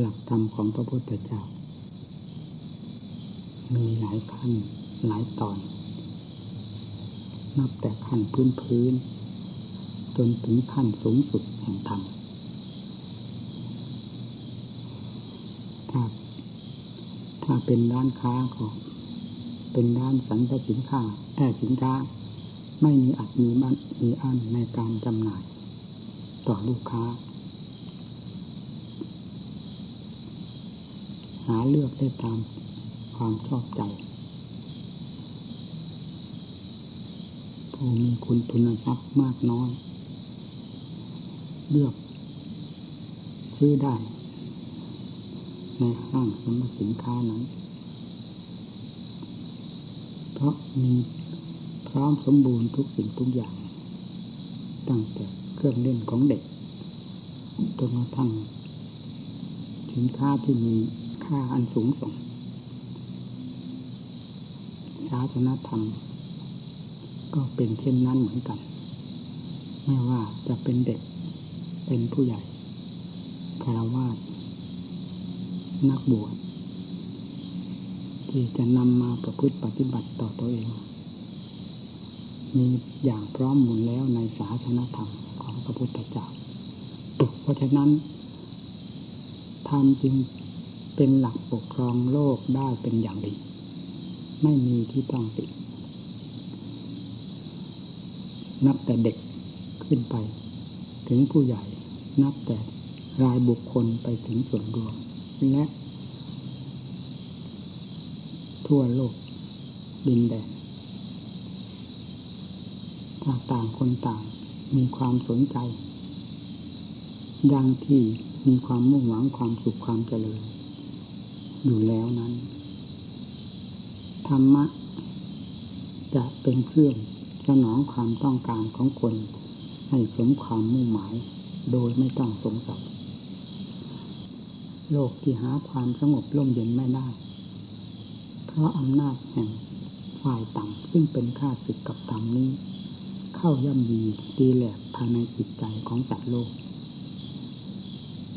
หลักธรรมของพระพุทธเจ้า มีหลายขั้นหลายตอน นับแต่ขั้นพื้นพื้น จนถึงขั้นสูงสุดแห่งธรรมถ้าถ้าเป็นร้านค้าก็เป็นร้านสันตสินค้าแอ่สินค้าไม่มีอัดมีมันมีอันในการจำหน่าย ต่อลูกค้า หาเลือกได้ตามความชอบใจ ผู้มีคุณทุนทรัพย์มากน้อย เลือก ซื้อได้ ในห้างสรรพสินค้านั้น เพราะมีพร้อมสมบูรณ์ทุกสิ่งทุกอย่าง ตั้งแต่เครื่องเล่นของเด็กจนกระทั่งสินค้าที่มี ค่าอันสูงส่งศาสนธรรม ก็เป็นเช่นนั้นเหมือนกัน ไม่ว่าจะเป็นเด็ก เป็นผู้ใหญ่คารวาสนักบวชที่จะนำมาประพฤติปฏิบัติต่อตัวเอง มีอย่างพร้อมหมุนแล้วในศาสนธรรมของพระพุทธเจ้าเพราะฉะนั้นธรรมจึง เป็นหลักปกครองโลกได้เป็นอย่างดี ไม่มีที่ต้องติดนับแต่เด็กขึ้นไป ถึงผู้ใหญ่ นับแต่รายบุคคลไปถึงส่วนรวมและทั่วโลกดินแดนถ้าต่างคนต่างมีความสนใจ ดังที่มีความมุ่งหวังความสุขความเจริญ อยู่แล้วนั้น ธรรมะ จะเป็นเครื่องสนองความต้องการของคน ให้สมความมุ่งหมาย โดยไม่ต้องสงสัยโลกที่หาความสงบร่มเย็นไม่ได้ เพราะอำนาจแห่งฝ่ายต่ำซึ่งเป็นข้าศึกกับธรรมนี้ เข้าย่ำยีตีแหลกภายในจิตใจของสัตว์โลก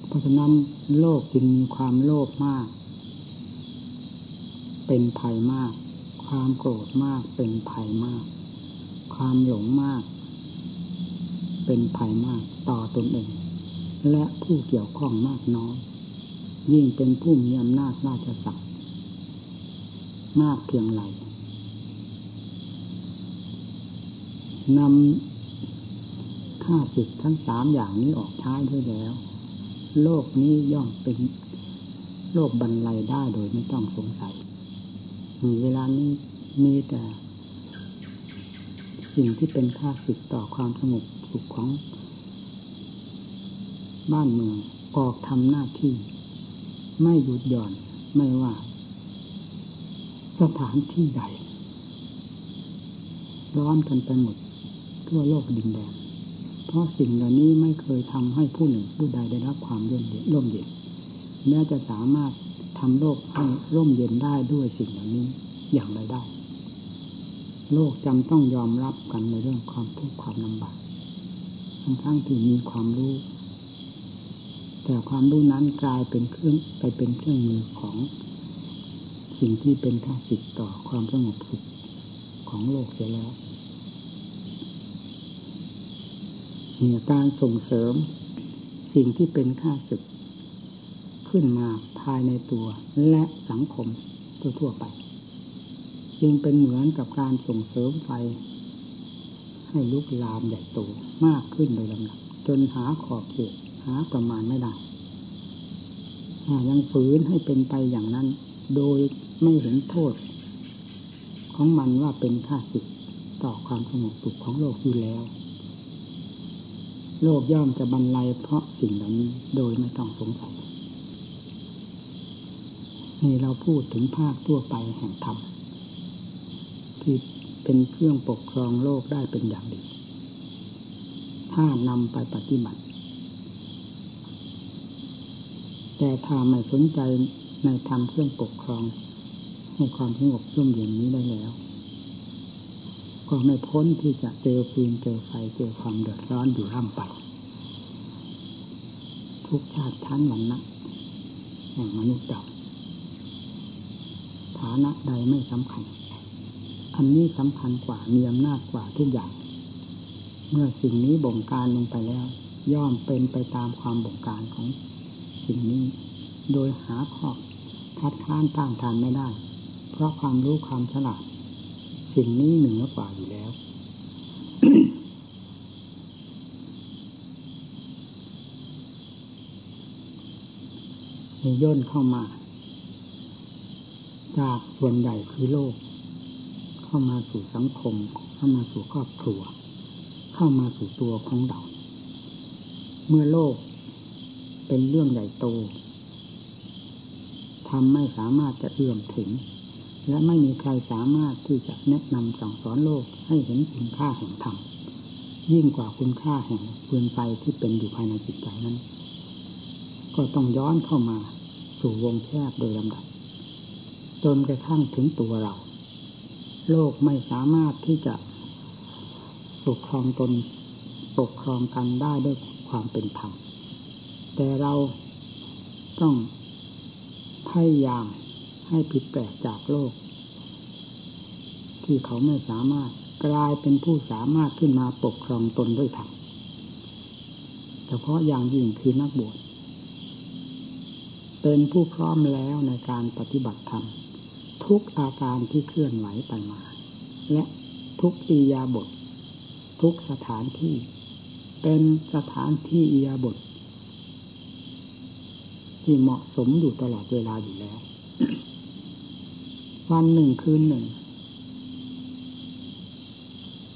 เพราะฉะนั้นโลกจึงมีความโลภมาก เป็นภัยมาก ความโกรธมากเป็นภัยมาก ความหลงมาก เป็นภัยมากต่อตนเอง และผู้เกี่ยวข้องมากน้อยยิ่งเป็นผู้มีอำนาจราชสักดิ์มากเพียงไรนำข้าศึกทั้งสามอย่างนี้ออกใช้ด้วยแล้ว โลกนี้ย่อมเป็นโลกบรรลัยได้โดยไม่ต้องสงสัย เวลานี้มีแต่สิ่งที่เป็นค่าศึกต่อความสงบสุขของบ้านเมืองออกทำหน้าที่ ไม่หยุดหย่อนไม่ว่า สถานที่ใดร้อนกันไปหมดทั่วโลกดินแดนเพราะสิ่งเหล่านี้ไม่เคยทำให้ผู้หนึ่งผู้ใดได้รับความร่มเย็นร่มเย็น แม้จะสามารถทำโลกให้ร่มเย็นได้ด้วยสิ่งเหล่านี้อย่างไรได้ โลกจำต้องยอมรับกันในเรื่องความทุกข์ความลำบากทั้งทั้งที่มีความรู้ แต่ความรู้นั้นกลายเป็นเครื่องไปเป็นเครื่องมือของสิ่งที่เป็นข้าศึกต่อความสงบสุขของโลกเสียแล้วเนี่ยการส่งเสริม สิ่งที่เป็นข้าศึก ขึ้นมาภายในตัวและสังคมทั่วๆไป จึงเป็นเหมือนกับการส่งเสริมไฟ ให้ลุกลามใหญ่โตมากขึ้นโดยลำดับจนหาขอบเขตหาประมาณไม่ได้ยังฝืนให้เป็นไปอย่างนั้น โดยไม่เห็นโทษ ของมันว่าเป็นค่าสิทต่อความสงบสุขของโลกอยู่แล้ว โลกย่อมจะบรรลัยเพราะสิ่งเหล่านี้โดยไม่ต้องสงสัย นี่เราพูดถึงภาคทั่วไปแห่งธรรมที่เป็นเครื่องปกครองโลกได้เป็นอย่างดี ถ้านำไปปฏิบัติ แต่ถ้าไม่สนใจในธรรมเครื่องปกครอง ให้ความสงบร่มเย็นนี้ได้แล้ว ก็ไม่พ้นที่จะเจอฟืนเจอไฟเจอความเดือดร้อนอยู่ร่ำไปทุกชาติชั้นวันนะแห่งมนุษย์เราานะใดไม่สำคัญ อันนี้สำคัญกว่ามีอำนาจกว่าทุกอย่าง เมื่อสิ่งนี้บ่งการลงไปแล้ว ย่อมเป็นไปตามความบ่งการของสิ่งนี้ โดยหาข้อคัดค้านต้านทานไม่ได้ เพราะความรู้ความฉลาด สิ่งนี้เหนึ่งกว่าอยู่แล้วย่นเข้ามา จากส่วนใหญ่คือโลก เข้ามาสู่สังคม เข้ามาสู่ครอบครัว เข้ามาสู่ตัวของเรา เมื่อโลกเป็นเรื่องใหญ่โตทำไม่สามารถจะเอื้อมถึง และไม่มีใครสามารถที่จะแนะนำสั่งสอนโลกให้เห็นคุณค่าแห่งธรรมยิ่งกว่าคุณค่าแห่งปืนไฟที่เป็นอยู่ภายในจิตใจนั้น ก็ต้องย้อนเข้ามาสู่วงแคบโดยลำดับ จนกระทั่งถึงตัวเรา โลกไม่สามารถที่จะปกครองตนปกครองกันได้ด้วยความเป็นธรรมแต่เราต้องพยายามให้ผิดแปลกจากโลก ที่เขาไม่สามารถกลายเป็นผู้สามารถขึ้นมาปกครองตนด้วยธรรมเฉพาะอย่างยิ่งคือนักบวชเป็นผู้พร้อมแล้วในการปฏิบัติธรรม ทุกอาการที่เคลื่อนไหวไปมา และทุกอียาบท ทุกสถานที่ เป็นสถานที่อียาบท ที่เหมาะสมอยู่ตลอดเวลาอยู่แล้ว วันหนึ่งคืนหนึ่ง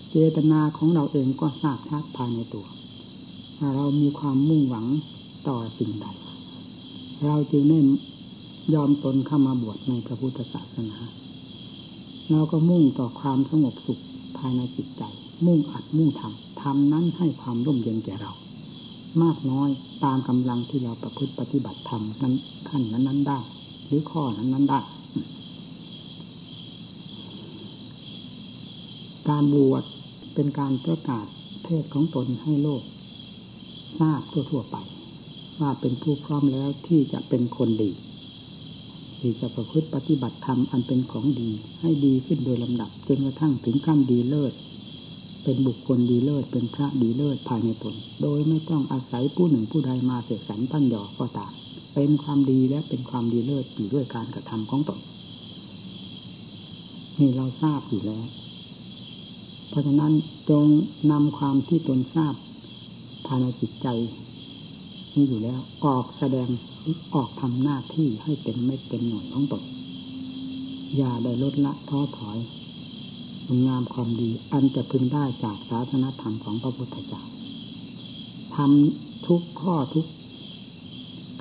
เจตนาของเราเองก็ทราบชัดภายในตัวเรามีความมุ่งหวังต่อสิ่งใดเราจึงได้ ยอมตนเข้ามาบวชในพระพุทธศาสนา เราก็มุ่งต่อความสงบสุขภายในจิตใจ มุ่งอัดมุ่งทำทำนั้นให้ความร่มเย็นแก่เรา มากน้อยตามกำลังที่เราประพฤติปฏิบัติธรรมนั้นขั้นนั้นนั้นได้ หรือข้อนั้นนั้นได้การบวชเป็นการประกาศเพศของตนให้โลกทราบทั่วๆไป ว่าเป็นผู้พร้อมแล้วที่จะเป็นคนดี ที่จะประพฤติปฏิบัติธรรมอันเป็นของดี ให้ดีขึ้นโดยลำดับจนกระทั่งถึงขั้นดีเลิศ เป็นบุคคลดีเลิศเป็นพระดีเลิศภายในตน โดยไม่ต้องอาศัยผู้หนึ่งผู้ใดมาเสกสรรปั้นหยอกก็ตามเป็นความดีและเป็นความดีเลิศอยู่ด้วยการกระทำของตนนี่เราทราบอยู่แล้ว เพราะฉะนั้นจงนำความที่ตนทราบภายในจิตใจ นี้อยู่แล้ว ออกแสดงออกทำหน้าที่ให้เต็มไม่เต็มหน่วยของตนอย่าได้ลดละท้อถอยคุณงามความดี อันจะพึงได้จากศาสนธรรมของพระพุทธเจ้าทำทุกข้อทุก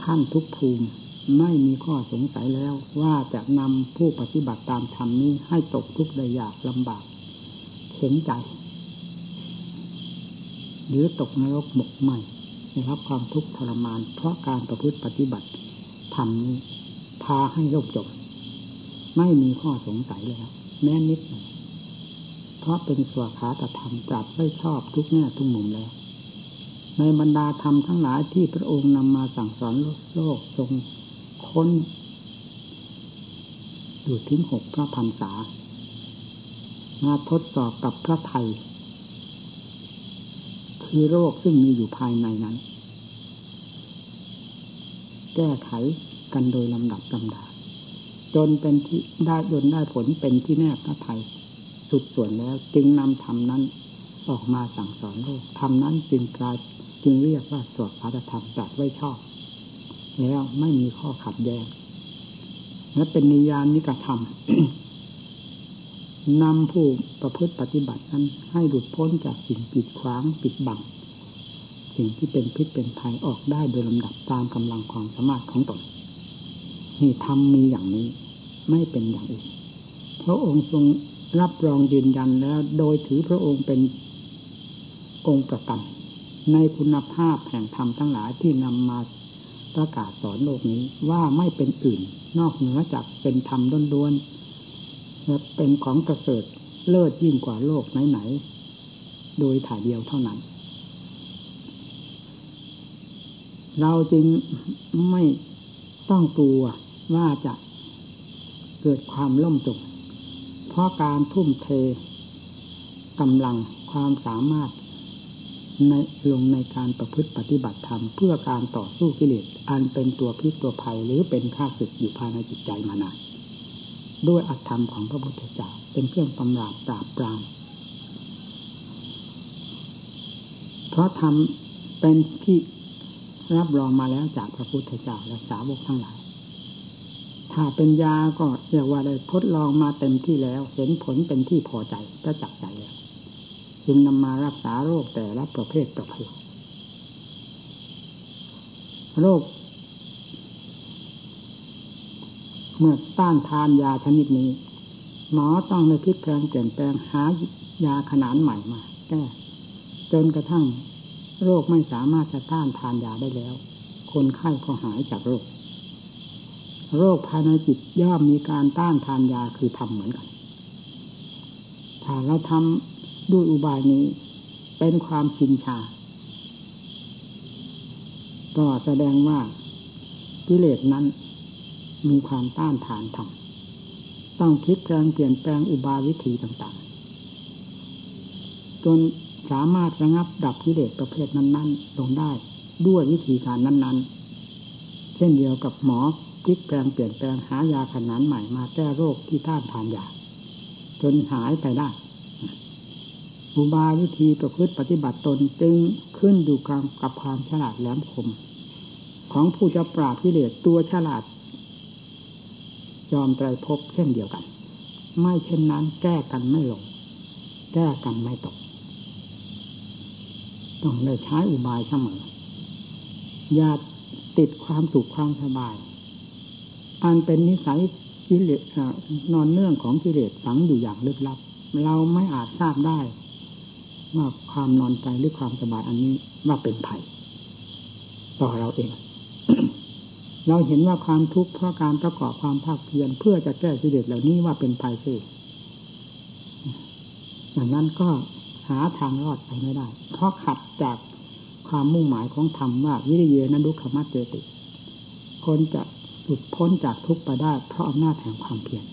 ขั้นทุกภูมิไม่มีข้อสงสัยแล้ว ว่าจะนำผู้ปฏิบัติตามธรรมนี้ให้ตกทุกข์ได้ยากลำบากเข็นใจ หรือตกนรกหมกไหม ได้รับความทุกข์ทรมาน เพราะการประพฤติปฏิบัติทำนี้พาให้โลกจบ ไม่มีข้อสงสัยเลยครับแม้นิดหนึ่งเพราะเป็นสวขาตธรรมตรัสไม่ชอบทุกแง่ทุกมุมแล้ว ในบรรดาธรรมทั้งหลายที่พระองค์นำมาสั่งสอนโลกทรงค้นอยู่ถึงหกพระพันษามาทดสอบกับพระไทย คือโรคซึ่งมีอยู่ภายในนั้น แก้ไขกันโดยลำดับลำดาจนเป็นที่ได้จนได้ผลเป็นที่แน่พระไทยสุดส่วนแล้วจึงนำธรรมนั้นออกมาสั่งสอนโลกธรรมนั้นจึงกลายจึงเรียกว่าสวดพระธรรมจัดไว้ชอบ แล้วไม่มีข้อขัดแย้งและเป็นนิยานิกระทำ นำผู้ประพฤติปฏิบัตินั้น ให้หลุดพ้นจากสิ่งปิดขวางปิดบัง สิ่งที่เป็นพิษเป็นภัยออกได้โดยลำดับตามกำลังความสามารถของตนนี่ทำมีอย่างนี้ไม่เป็นอย่างอื่นพระองค์ทรงรับรองยืนยันแล้ว โดยถือพระองค์เป็นองค์ประกันในคุณภาพแห่งธรรมทั้งหลายที่นำมาประกาศสอนโลกนี้ว่าไม่เป็นอื่น นอกเหนือจากเป็นธรรมล้วนๆ เป็นของประเสริฐเลิศยิ่งกว่าโลกไหนๆโดยถ่ายเดียวเท่านั้น เราจึงไม่ต้องกลัวว่าจะเกิดความล่มจมเพราะการทุ่มเทกำลังความสามารถในลงในการประพฤติปฏิบัติธรรมเพื่อการต่อสู้กิเลสอันเป็นตัวพิษตัวภัยหรือเป็นข้าศึกอยู่ภายในจิตใจมานาน ด้วยอัตธรรมของพระพุทธเจ้าเป็นเครื่องตำราบปราบปรามเพราะทำเป็นที่รับรองมาแล้วจากพระพุทธเจ้าและสาวกทั้งหลาย ถ้าเป็นยาก็เรียกว่าได้ทดลองมาเต็มที่แล้ว เห็นผลเป็นที่พอใจก็จับใจแล้วจึงนำมารักษาโรคแต่ละประเภทประเภทโรค เมื่อต้านทานยาชนิดนี้ หมอต้องในพิจารณาเปลี่ยนแปลงหายาขนาดใหม่มาแก้จนกระทั่งโรคไม่สามารถจะต้านทานยาได้แล้ว คนไข้ก็หายจากโรค โรคภายในจิตย่อมมีการต้านทานยาคือทำเหมือนกัน ถ้าเราทำด้วยอุบายนี้ เป็นความชินชา ก็แสดงว่ากิเลสนั้น มีความต้านทานทำต้องคิดแปลงเปลี่ยนแปลงอุบายวิธีต่างๆ จนสามารถระงับดับกิเลสประเภทนั้น ๆ ลงได้ด้วยวิธีการนั้น ๆ เช่นเดียวกับหมอพลิกแปลงเปลี่ยนแปลงหายาขนาดใหม่มาแก้โรคที่ต้านทานยาจนหายไปได้อุบายวิธีประพฤติปฏิบัติตนจึงขึ้นอยู่กับกับความฉลาดแหลมคม ของผู้จะปราบกิเลสตัวฉลาด ยอมไตรภพเช่นเดียวกัน ไม่เช่นนั้นแก้กันไม่ลง แก้กันไม่ตก ต้องได้ใช้อุบายเสมอ อย่าติดความสุขความสบาย อันเป็นนิสัยกิเลสนอนเนื่องของกิเลสฝังอยู่อย่างลึกลับ เราไม่อาจทราบได้ ว่าความนอนใจหรือความสบายอันนี้ว่าเป็นภัยต่อเราเอง เราเห็นว่าความทุกข์เพราะการประกอบความภาคเพียรเพื่อจะแก้กิเลสเหล่านี้ว่าเป็นภัยเสียอย่างนั้นก็หาทางรอดไปไม่ได้ เพราะขัดจากความมุ่งหมายของธรรมว่าวิริยนันดุขมัตเจติ คนจะหลุดพ้นจากทุกข์ไปได้ เพราะอำนาจแห่งความเพียร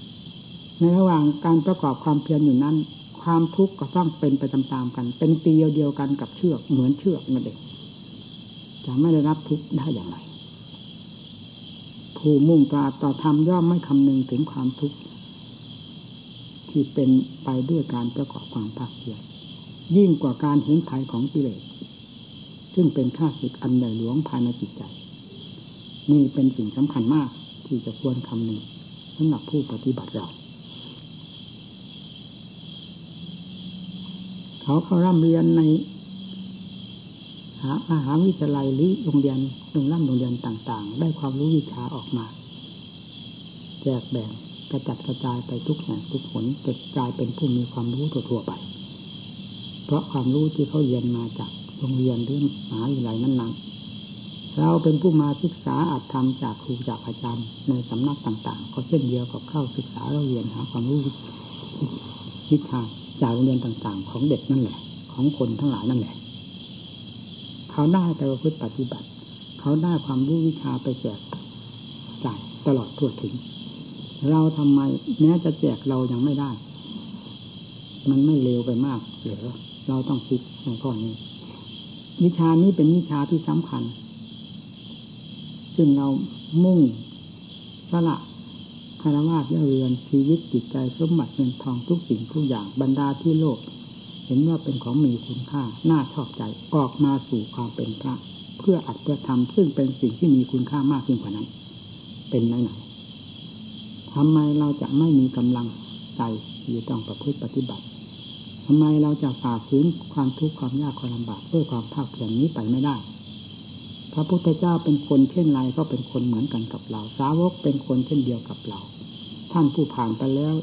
ในระหว่างการประกอบความเพียรอยู่นั้น ความทุกข์ก็ต้องเป็นไปตามๆกัน เป็นตีเดียวกันกับเชือกเหมือนเชือกนั่นเองจะไม่ได้รับทุกข์ได้อย่างไร ผู้มุ่งตราต่อธรรมย่อมไม่คำนึงถึงความทุกข์ที่เป็นไปด้วยการประกอบความภาคเพียรยิ่งกว่าการเห็นภัยของกิเลสซึ่งเป็นข้าศึกอันใหญ่หลวงภายในจิตใจ นี่เป็นสิ่งสำคัญมากที่จะควรคำนึงสำหรับผู้ปฏิบัติเราเขาเขาร่ำเรียนในาอาหารวิทยาลัยหรือโรงเรียนโรงร่ำโรงเรียนต่าง ๆ ได้ความรู้วิชาออกมาแจกแบ่งกระจัดกระจายไปทุกแห่งทุกผลจะกลายเป็นผู้มีความรู้ทั่วๆไป เพราะความรู้ที่เขาเรียนมาจากโรงเรียนหรือมหาวิทยาลัยนั้นๆเราเป็นผู้มาศึกษาอัตธรรมจากครูจากอาจารย์ในสำนักต่าง ๆ ก็เช่นเดียวกับเข้าศึกษาเราเรียนหาความรู้วิชาจากโรงเรียนต่าง ๆ ของเด็กนั่นแหละ ของคนทั้งหลายนั่นแหละ เขาได้แต่ประพฤติปฏิบัติ เขาได้ความรู้วิชาไปแจกจ่ายตลอดทั่วถึง เราทำไมแม้จะแจกเรายังไม่ได้ มันไม่เร็วไปมากเหรือเราต้องคิดในข้อนี้ วิชานี้เป็นวิชาที่สำคัญ ซึ่งเรามุ่งสละคารวะเรือนชีวิตจิตใจสมบัติเงินทองทุกสิ่งทุกอย่างบรรดาที่โลก เห็นว่าเป็นของมีคุณค่า น่าชอบใจออกมาสู่ความเป็นพระ เพื่ออัดเพื่อทำซึ่งเป็นสิ่งที่มีคุณค่ามากยิ่งกว่านั้น เป็นไหนไหนทำไมเราจะไม่มีกำลังใจที่ต้องประพฤติปฏิบัติทำไมเราจะฝ่าฝืนความทุกข์ความยากความลำบากด้วยความภาคเพียรนี้ไปไม่ได้ พระพุทธเจ้าเป็นคนเช่นไรก็เป็นคนเหมือนกันกับเรา สาวกเป็นคนเช่นเดียวกับเรา ท่านผู้ผ่านไปแล้ว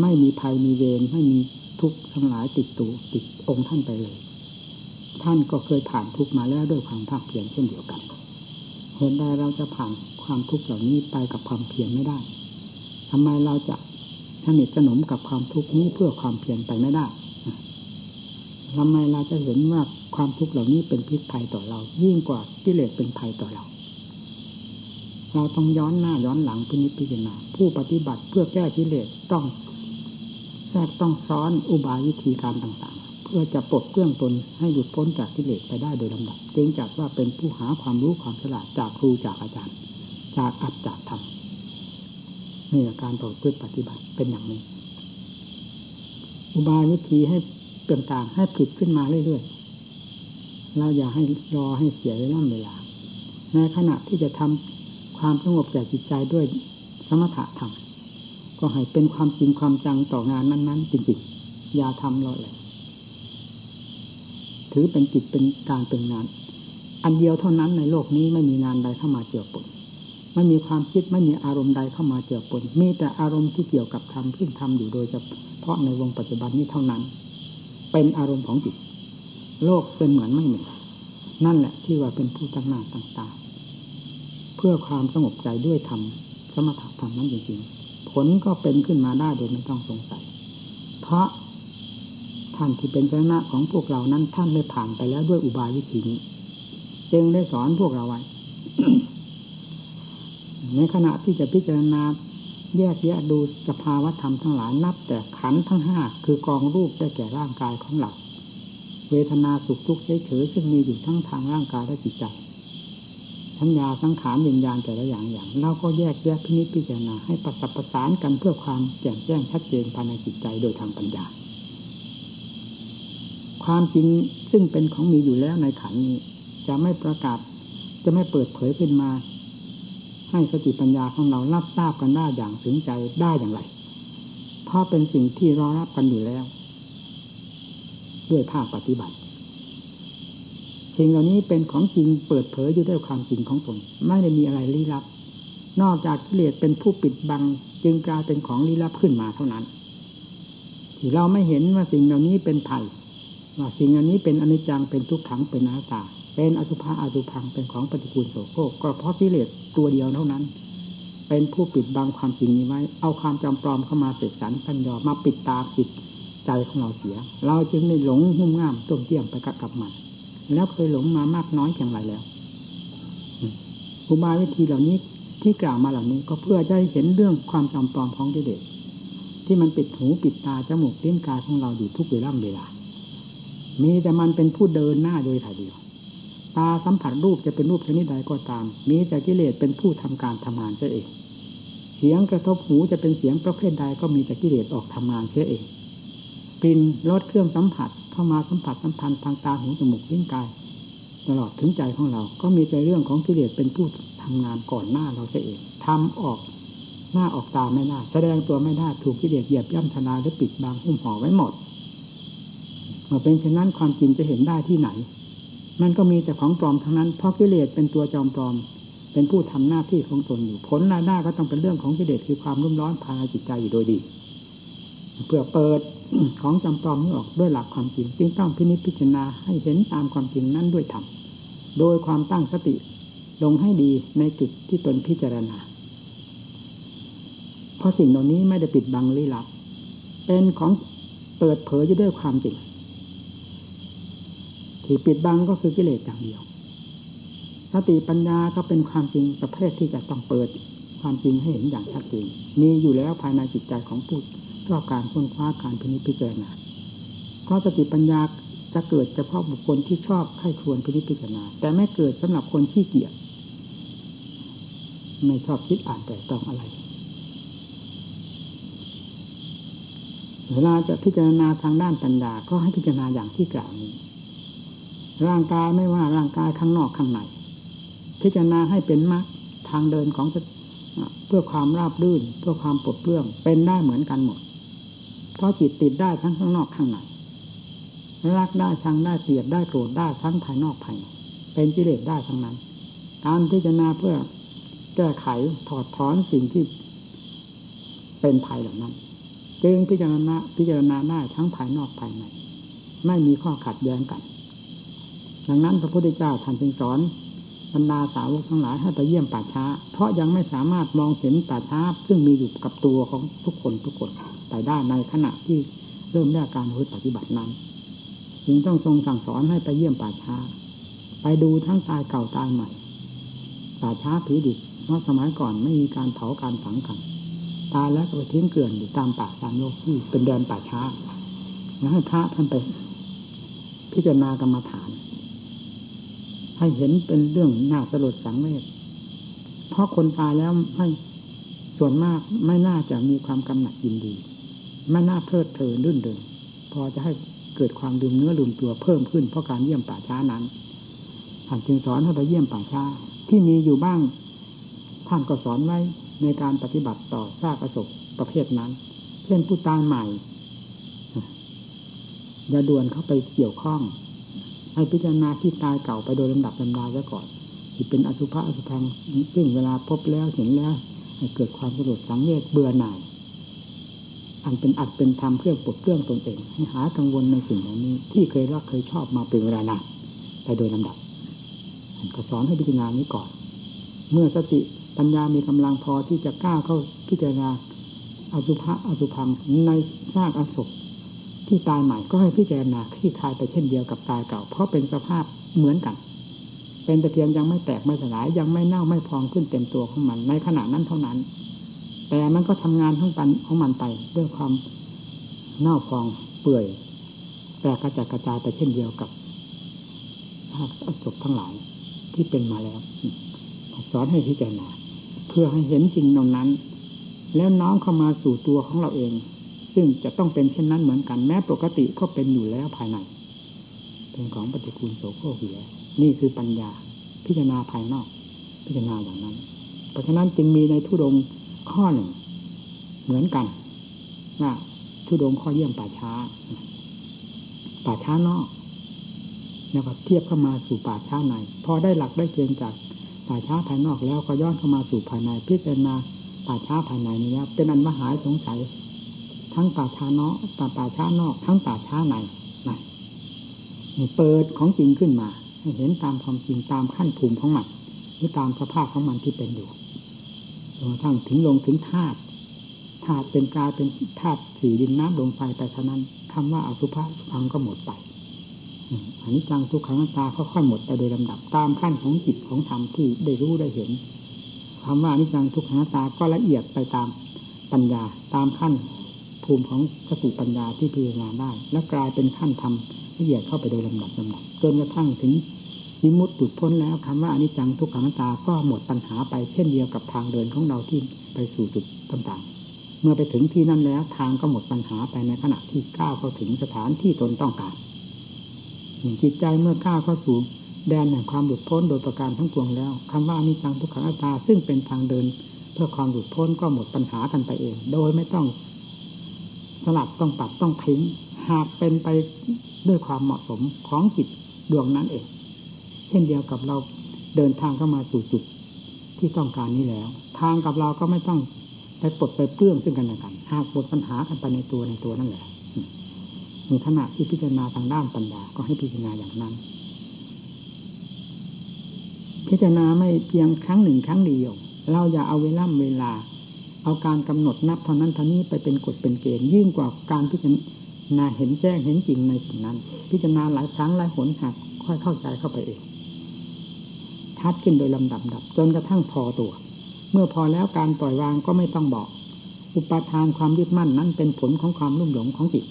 ไม่มีภัยมีเวรไม่มีทุกข์ทั้งหลายติดตูติดองค์ท่านไปเลย ท่านก็เคยผ่านทุกข์มาแล้วด้วยความภาคเพียรเช่นเดียวกัน เห็นได้เราจะผ่านความทุกข์เหล่านี้ไปกับความเพียรไม่ได้ทำไมเราจะสนิทสนมกับความทุกข์นี้เพื่อความเพียรไปไม่ได้ทำไมเราจะเห็นว่าความทุกข์เหล่านี้เป็นพิษภัยต่อเรา ยิ่งกว่ากิเลสเป็นภัยต่อเรา เราต้องย้อนหน้าย้อนหลังพินิจพิจารณาผู้ปฏิบัติเพื่อแก้กิเลสต้อง แทรกต้องซ้อนอุบายวิธีการต่างๆ เพื่อจะปลดเครื่องตนให้หยุดพ้นจากกิเลสไปได้โดยลำดับจึงจัดว่าเป็นผู้หาความรู้ความฉลาดจากครูจากอาจารย์ จากอัจจากธรรมนี่การต่อพฤติปฏิบัติเป็นอย่างนี้ อุบายวิธีให้ต่างๆให้ผลิตขึ้นมาเรื่อยๆเราอย่าให้รอให้เสียเวลาเวลา ในขณะที่จะทำความสงบแก่จิตใจด้วยสมถะธรรม ก็ให้เป็นความจริงความจังต่องานนั้น ๆ จริงๆอย่าทำรอเลยถือเป็นจิตเป็นการเป็นงาน อันเดียวเท่านั้นในโลกนี้ไม่มีงานใดเข้ามาเกี่ยวปนไม่มีความคิดไม่มีอารมณ์ใดเข้ามาเกี่ยวปนมีแต่อารมณ์ที่เกี่ยวกับธรรมที่ทำอยู่โดยเฉพาะในวงปัจจุบันนี้เท่านั้น เป็นอารมณ์ของจิต โลกเป็นเหมือนไม่มีนั่นแหละที่ว่าเป็นผู้ตั้งหน้าต่างๆเพื่อความสงบใจด้วยธรรมสมถะธรรมนั้นจริงๆ ผลก็เป็นขึ้นมาได้โดยไม่ต้องสงสัย เพราะท่านที่เป็นชนะของพวกเรานั้นท่านได้ผ่านไปแล้วด้วยอุบายวิธีนี้จึงได้สอนพวกเราไว้ ในขณะที่จะพิจารณาแยกแยะดูสภาวธรรมทั้งหลายนับ แต่ขันทั้งห้าคือกองรูปได้แก่ร่างกายของเราเวทนาสุขทุกข์เฉยๆซึ่งมีอยู่ทั้งทางร่างกายและจิตใจ ทั้งยาสังขารวิญญาณแต่ละอย่างอย่างเราก็แยกแยะพินิจพิจารณาให้ประสับประสานกันเพื่อความแจ่มแจ้งชัดเจนภายในจิตใจโดยทางปัญญา ความจริงซึ่งเป็นของมีอยู่แล้วในขันนี้ จะไม่ประกาศจะไม่เปิดเผยขึ้นมา ให้สติปัญญาของเรารับทราบกันได้อย่างถึงใจได้อย่างไร เพราะเป็นสิ่งที่รอรับกันอยู่แล้ว ด้วยภาคปฏิบัติ สิ่งเหล่านี้เป็นของจริงเปิดเผยอยู่ด้วยความจริงของตนไม่ได้มีอะไรลี้ลับ นอกจากกิเลสเป็นผู้ปิดบัง จึงกลายเป็นของลี้ลับขึ้นมาเท่านั้น ที่เราไม่เห็นว่าสิ่งเหล่านี้เป็นภัยว่าสิ่งอันนี้เป็นอนิจจังเป็นทุกขังเป็นอนัตตา เป็นอสุภะอสุพังเป็นของปฏิกูลโสโครกก็เพราะกิเลสตัวเดียวเท่านั้น เป็นผู้ปิดบังความจริงนี้ไว้ เอาความจำปลอมเข้ามาเสกสรรพันยอมาปิดตาปิดใจของเราเสีย เราจึงได้หลงหุ่มง่ามต้มเตี้ยมไปกับกับมัน แล้วเคยหลงมามากน้อยอย่างไรแล้วอุบายวิธีเหล่านี้ที่กล่าวมาเหล่านี้ ก็เพื่อจะให้เห็นเรื่องความจำปลอมของกิเลสที่มันปิดหูปิดตาจมูกเลี้ยงกายของเราอยู่ทุกเวลาเวลา มีแต่มันเป็นผู้เดินหน้าโดยถ่ายเดียว ตาสัมผัสรูปจะเป็นรูปชนิดใดก็ตาม มีแต่กิเลสเป็นผู้ทำการทำงานเสียเอง เสียงกระทบหูจะเป็นเสียงประเภทใดก็มีแต่กิเลสออกทำงานเสียเอง กลิ่นรสเครื่องสัมผัสเข้ามาสัมผัสสัมพันธ์ทางตาหูจมูกลิ้นกาย ตลอดถึงใจของเรา ก็มีแต่เรื่องของกิเลสเป็นผู้ทำงานก่อนหน้าเราเสียเองทำออกหน้าออกตาไม่ได้แสดงตัวไม่ได้ถูกกิเลสเหยียบย่ำทนาหรือปิดบังหุ้มห่อไว้หมดเมื่อเป็นเช่นนั้นความจริงจะเห็นได้ที่ไหน มันก็มีแต่ของปลอมทั้งนั้นเพราะกิเลสเป็นตัวจอมปลอม เป็นผู้ทำหน้าที่ของตนอยู่ผลรายได้ก็ต้องเป็นเรื่องของกิเลสคือความรุ่มร้อนภายในจิตใจอยู่โดยดี เพื่อเปิด ของจำปลอมนี้ออกด้วยหลักความจริง จึงต้องพินิจพิจารณาให้เห็นตามความจริงนั้นด้วยธรรมโดยความตั้งสติลงให้ดีในจุดที่ตนพิจารณา เพราะสิ่งเหล่านี้ไม่ได้ปิดบังลี้ลับ เป็นของเปิดเผยอยู่ด้วยความจริง ที่ปิดบังก็คือกิเลสอย่างเดียวสติปัญญาก็เป็นความจริงประเภทที่จะต้องเปิดความจริงให้เห็นอย่างชัดเจนมีอยู่แล้วภายในจิตใจของผู้ ชอการค้นคว้าการพินิจพิจารณาเพราะสติปัญญาจะเกิดเฉพาะบุคคลที่ชอบไข้ควรพินิจพิจารณา แต่ไม่เกิดสำหรับคนที่เกียจไม่ชอบคิดอ่านแต่ต้องอะไร เวลาจะพิจารณาทางด้านปัญญาก็ให้พิจารณาอย่างที่กล่าวนี้ ร่างกายไม่ว่าร่างกายข้างนอกข้างใน พิจารณาให้เป็นมรรคทางเดินของเพื่อความราบรื่น เพื่อความปลดเปลื้องเป็นได้เหมือนกันหมด เพราะจิตติดได้ทั้งข้างนอกข้างในรักได้ชังได้เกลียดได้โกรธได้ทั้งภายนอกภายในเป็นกิเลสได้ทั้งนั้น การพิจารณาเพื่อแก้ไขถอดถอนสิ่งที่เป็นภัยเหล่านั้น จึงพิจารณาพิจารณาได้ทั้งภายนอกภายในไม่มีข้อขัดแย้งกัน ดังนั้นพระพุทธเจ้าท่านจึงสอน บรรดาสาวกทั้งหลายให้ไปเยี่ยมป่าช้า เพราะยังไม่สามารถมองเห็นป่าช้า ซึ่งมีอยู่กับตัวของทุกคนทุกคนไปได้ในขณะที่เริ่มแรกการปฏิบัตินั้นจึงต้องทรงสั่งสอนให้ไปเยี่ยมป่าช้า ไปดูทั้งตายเก่าตายใหม่ป่าช้าผีดิบเพราะสมัยก่อนไม่มีการเผาการฝังกันตายแล้วก็ไปทิ้งเกลื่อนอยู่ตามป่าตามโลกที่เป็นแดนป่าช้าแล้วให้พระท่านไปพิจารณากรรมฐาน ให้เห็นเป็นเรื่องน่าสลดสังเวชเพราะคนตายแล้วให้ส่วนมากไม่น่าจะมีความกำหนัดยินดี ไม่น่าเพลิดเพลินรื่นเริงพอจะให้เกิดความลืมเนื้อลืมตัวเพิ่มขึ้นเพราะการเยี่ยมป่าช้านั้นท่านจึงสอนให้ไปเยี่ยมป่าช้า ที่มีอยู่บ้าง ท่านก็สอนไว้ในการปฏิบัติต่อซากประสบประเภทนั้น เช่นผู้ตายใหม่อย่าด่วนเข้าไปเกี่ยวข้อง ให้พิจารณาที่ตายเก่าไปโดยลำดับลำดาไว้ก่อนที่เป็นอสุภะอสุพังซึ่งเวลาพบแล้วเห็นแล้วให้เกิดความสลดสังเวชเบื่อหน่าย อันเป็นอัดเป็นธรรมเพื่อปลดเครื่องตนเองให้หากังวลในสิ่งเหล่านี้ ที่เคยรักเคยชอบมาเป็นเวลานานไปโดยลำดับก็สอนให้พิจารณานี้ก่อน เมื่อสติปัญญามีกำลังพอที่จะกล้าเข้าพิจารณาอสุภะอสุพังในซากอศพ ที่ตายใหม่ก็ให้พิจารณาที่คลายไปเช่นเดียวกับตายเก่า เพราะเป็นสภาพเหมือนกัน เป็นแต่เพียงยังไม่แตกไม่สลายยังไม่เน่าไม่พองขึ้นเต็มตัวของมัน ในขณะนั้นเท่านั้น แต่มันก็ทำงานทั้งปันของมันไปด้วยความเน่าพองเปื่อยแตกกระจายกระจายไปเช่นเดียวกับภาพอศพทั้งหลายที่เป็นมาแล้วสอนให้พิจารณาเพื่อให้เห็นจริงตรงนั้น แล้วน้อมเข้ามาสู่ตัวของเราเอง ซึ่งจะต้องเป็นเช่นนั้นเหมือนกันแม้ปกติก็เป็นอยู่แล้วภายในเป็นของปฏิกูลโสโครกอยู่แล้วนี่คือปัญญา พิจารณาภายนอก พิจารณาอย่างนั้น เพราะฉะนั้นจึงมีในทุดงข้อหนึ่ง เหมือนกันว่าทุดงข้อเยี่ยมป่าช้า ป่าช้านอกแล้วก็เทียบเข้ามาสู่ป่าช้าในพอได้หลักได้เกณฑ์จากป่าช้าภายนอกแล้วก็ย้อนเข้ามาสู่ภายใน พิจารณาป่าช้าภายในนี้เป็นอันมหายสงสัย ทั้งป่าช้านอกป่าป่าช้านอก ทั้งป่าช้าในนะเปิดของจริงขึ้นมาให้เห็นตามความจริงตามขั้นภูมิของมันหรือตามสภาพของมันที่เป็นอยู่จนกระทั่งถึงลงถึงธาตุธาตุเป็นกายเป็นธาตุสีดินน้ำลมไฟแต่เท่านั้นคำว่าอสุภะพังก็หมดไปอันนี้จังทุกขังตาค่อยๆหมดไปโดยลำดับตามขั้นของจิตของธรรมที่ได้รู้ได้เห็นคำว่าอนิจังทุกขังตาก็ละเอียดไปตามปัญญาตามขั้น ภูมิของสติปัญญาที่พิจารณาได้ และกลายเป็นขั้นธรรมละเอียดเข้าไปโดยลำดับลำดับจนกระทั่งถึงวิมุตติุดพ้นแล้วคำว่าอนิจจังทุกขังตาก็หมดปัญหาไปเช่นเดียวกับทางเดินของเราที่ไปสู่จุดต่างๆเมื่อไปถึงที่นั่นแล้วทางก็หมดปัญหาไปในขณะที่ก้าวเข้าถึงสถานที่ตนต้องการจิตใจเมื่อก้าวเข้าสู่แดนแห่งความหลุดพ้นโดยประการทั้งปวงแล้วคำว่านิจังทุกขังอัตตาซึ่งเป็นทางเดิน เพื่อความหลุดพ้นก็หมดปัญหากันไปเอง โดยไม่ต้อง สลับต้องปัดต้องทิ้ง หากเป็นไปด้วยความเหมาะสมของจิตดวงนั้นเอง เช่นเดียวกับเราเดินทางเข้ามาสู่จุดที่ต้องการนี้แล้ว ทางกับเราก็ไม่ต้องไปปลดไปเปลื้องซึ่งกันและกัน หากหมดปัญหากันไปในตัวในตัวนั่นแหละในขณะที่พิจารณาทางด้านปัญญาก็ให้พิจารณาอย่างนั้น พิจารณาไม่เพียงครั้งหนึ่งครั้งเดียว เราอย่าเอาเวลาเวลา เอาการกำหนดนับเท่านั้นเท่านี้ไปเป็นกฎเป็นเกณฑ์ยิ่งกว่าการพิจารณาเห็นแจ้งเห็นจริงในสิ่งนั้น พิจารณาหลายครั้งหลายหนหักค่อยเข้าใจเข้าไปเองชัดขึ้นโดยลำดับดับจนกระทั่งพอตัว เมื่อพอแล้วการปล่อยวางก็ไม่ต้องบอก อุปทานความยึดมั่นนั้นเป็นผลของความรุ่มหลงของจิต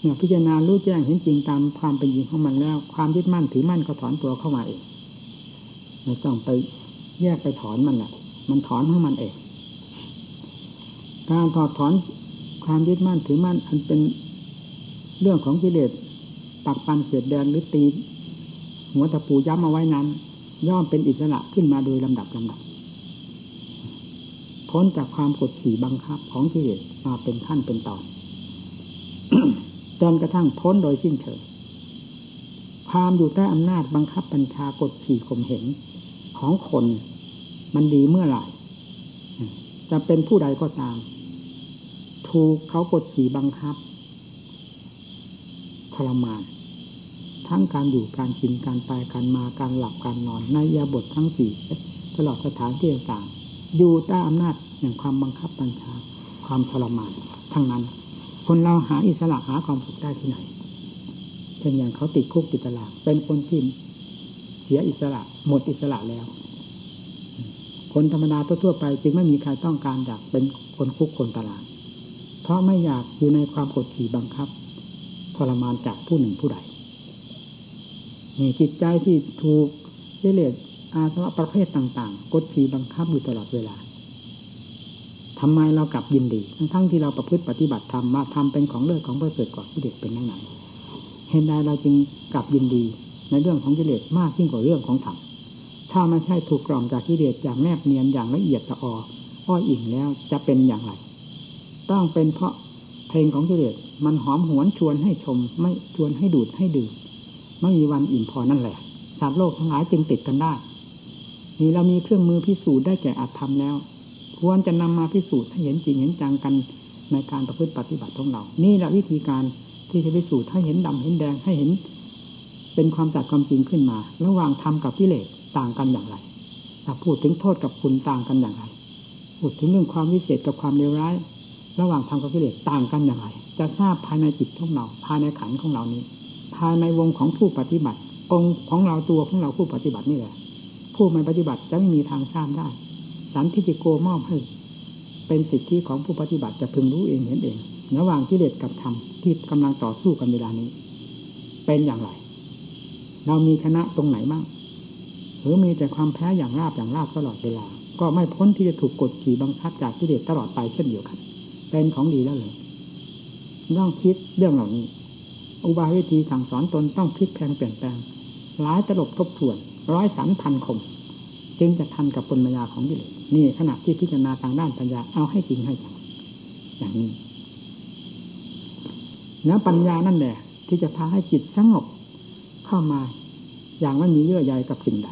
เมื่อพิจารณารู้แจ้งเห็นจริงตามความเป็นจริงของมันแล้ว ความยึดมั่นถือมั่นก็ถอนตัวเข้ามาเองไม่ต้องไปแยกไปถอนมันแหละมันถอนของมันเอง การถอดถอนความยึดมั่นถือมั่นอันเป็นเรื่องของกิเลสปักปันเสียดแดนหรือตีหัวตะปูย้ำเอาไว้นั้น ย่อมเป็นอิสระขึ้นมาโดยลำดับลำดับพ้นจากความกดขี่บังคับของกิเลสมาเป็นขั้นเป็นตอนจนกระทั่งพ้นโดยสิ้นเชิงความอยู่ใต้อำนาจบังคับบัญชากดขี่ข่มเหงของคน มันดีเมื่อไหร่จะเป็นผู้ใดก็ตาม ถูกเขากดขี่บังคับทรมาน ทั้งการอยู่การกินการไปการมาการหลับการนอนในยาบททั้งสี่ตลอดสถานที่ต่างๆอยู่ใต้อำนาจแห่งความบังคับบัญชา ความทรมาน ทั้งนั้น คนเราหาอิสระหาความสุขได้ที่ไหนเป็นอย่างเขาติดคุกติดตารางเป็นคนที่เสียอิสระ หมดอิสระแล้ว คนธรรมดาทั่วไป จึงไม่มีใครต้องการอยากเป็นคนคุกคนตาราง ราะไม่อยากอยู่ในความกดขี่บังคับทรมานจากผู้หนึ่งผู้ใดมีจิตใจที่ถูกเิเลสอาสวะประเภทต่างๆ กดขี่บังคับอยู่ตลอดเวลาทำไมเรากลับยินดี ทั้งๆที่เราประพฤติปฏิบัติธรรมมาทำเป็นของเลิศของประเสริฐก่อนที่เด็กเป็นนั่งไหนเห็นใดเราจึงกลับยินดีในเรื่องของกิเลสมากยิ่งกว่าเรื่องของธรรมถ้าไม่ใช่ถูกกล่อมจากกิเลสอย่างแนบเนียนอย่างละเอียดตะออ้อยอิ่งแล้วจะเป็นอย่างไร ต้องเป็นเพราะเพลงของกิเลสมันหอมหวนชวนให้ชม ไม่ชวนให้ดูดให้ดื่มไม่มีวันอิ่มพอนั่นแหละสัตว์โลกทั้งหลายจึงติดกันได้นี่เรามีเครื่องมือพิสูจน์ได้แก่อัตธรรมแล้ว ควรจะนำมาพิสูจน์ให้เห็นจริงเห็นจังกันในการประพฤติปฏิบัติของเรา นี่แหละวิธีการที่จะพิสูจน์ให้เห็นดำเห็นแดงให้เห็น เป็นความจัดความจริงขึ้นมา ระหว่างธรรมกับกิเลสต่างกันอย่างไรถ้าพูดถึงโทษกับคุณต่างกันอย่างไรพูดถึงเรื่องความวิเศษกับความเลวร้าย ระหว่างธรรมกับกิเลสต่างกันอย่างไร จะทราบภายในจิตของเรา ภายในขันของเรานี้ ภายในวงของผู้ปฏิบัติ องค์ของเราตัวของเราผู้ปฏิบัตินี่แหละ ผู้ไม่ปฏิบัติจะไม่มีทางทราบได้ สันทิจิโกมอบให้ เป็นสิทธิของผู้ปฏิบัติจะพึงรู้เองเห็นเอง ระหว่างกิเลสกับธรรมที่กำลังต่อสู้กันเวลานี้ เป็นอย่างไร เรามีชนะตรงไหนบ้างหรือมีแต่ความแพ้อย่างราบอย่างราบตลอดเวลา ก็ไม่พ้นที่จะถูกกดขี่บังคับจากกิเลสตลอดไปเช่นเดียวกัน เป็นของดีแล้วเลยต้องคิดเรื่องเหล่านี้ อุบายวิธีสั่งสอนตนต้องพลิกแพงเปลี่ยนแปลงหลายตลบทบทวน ร้อยสันพันคม จึงจะทันกับปัญญาของกิเลสนี่ขณะที่พิจารณาทางด้านปัญญาเอาให้จริงให้จังอย่างนี้แล้วปัญญานั่นแหละที่จะพาให้จิตสงบเข้ามาอย่างไม่มีเยื่อใยกับสิ่งใด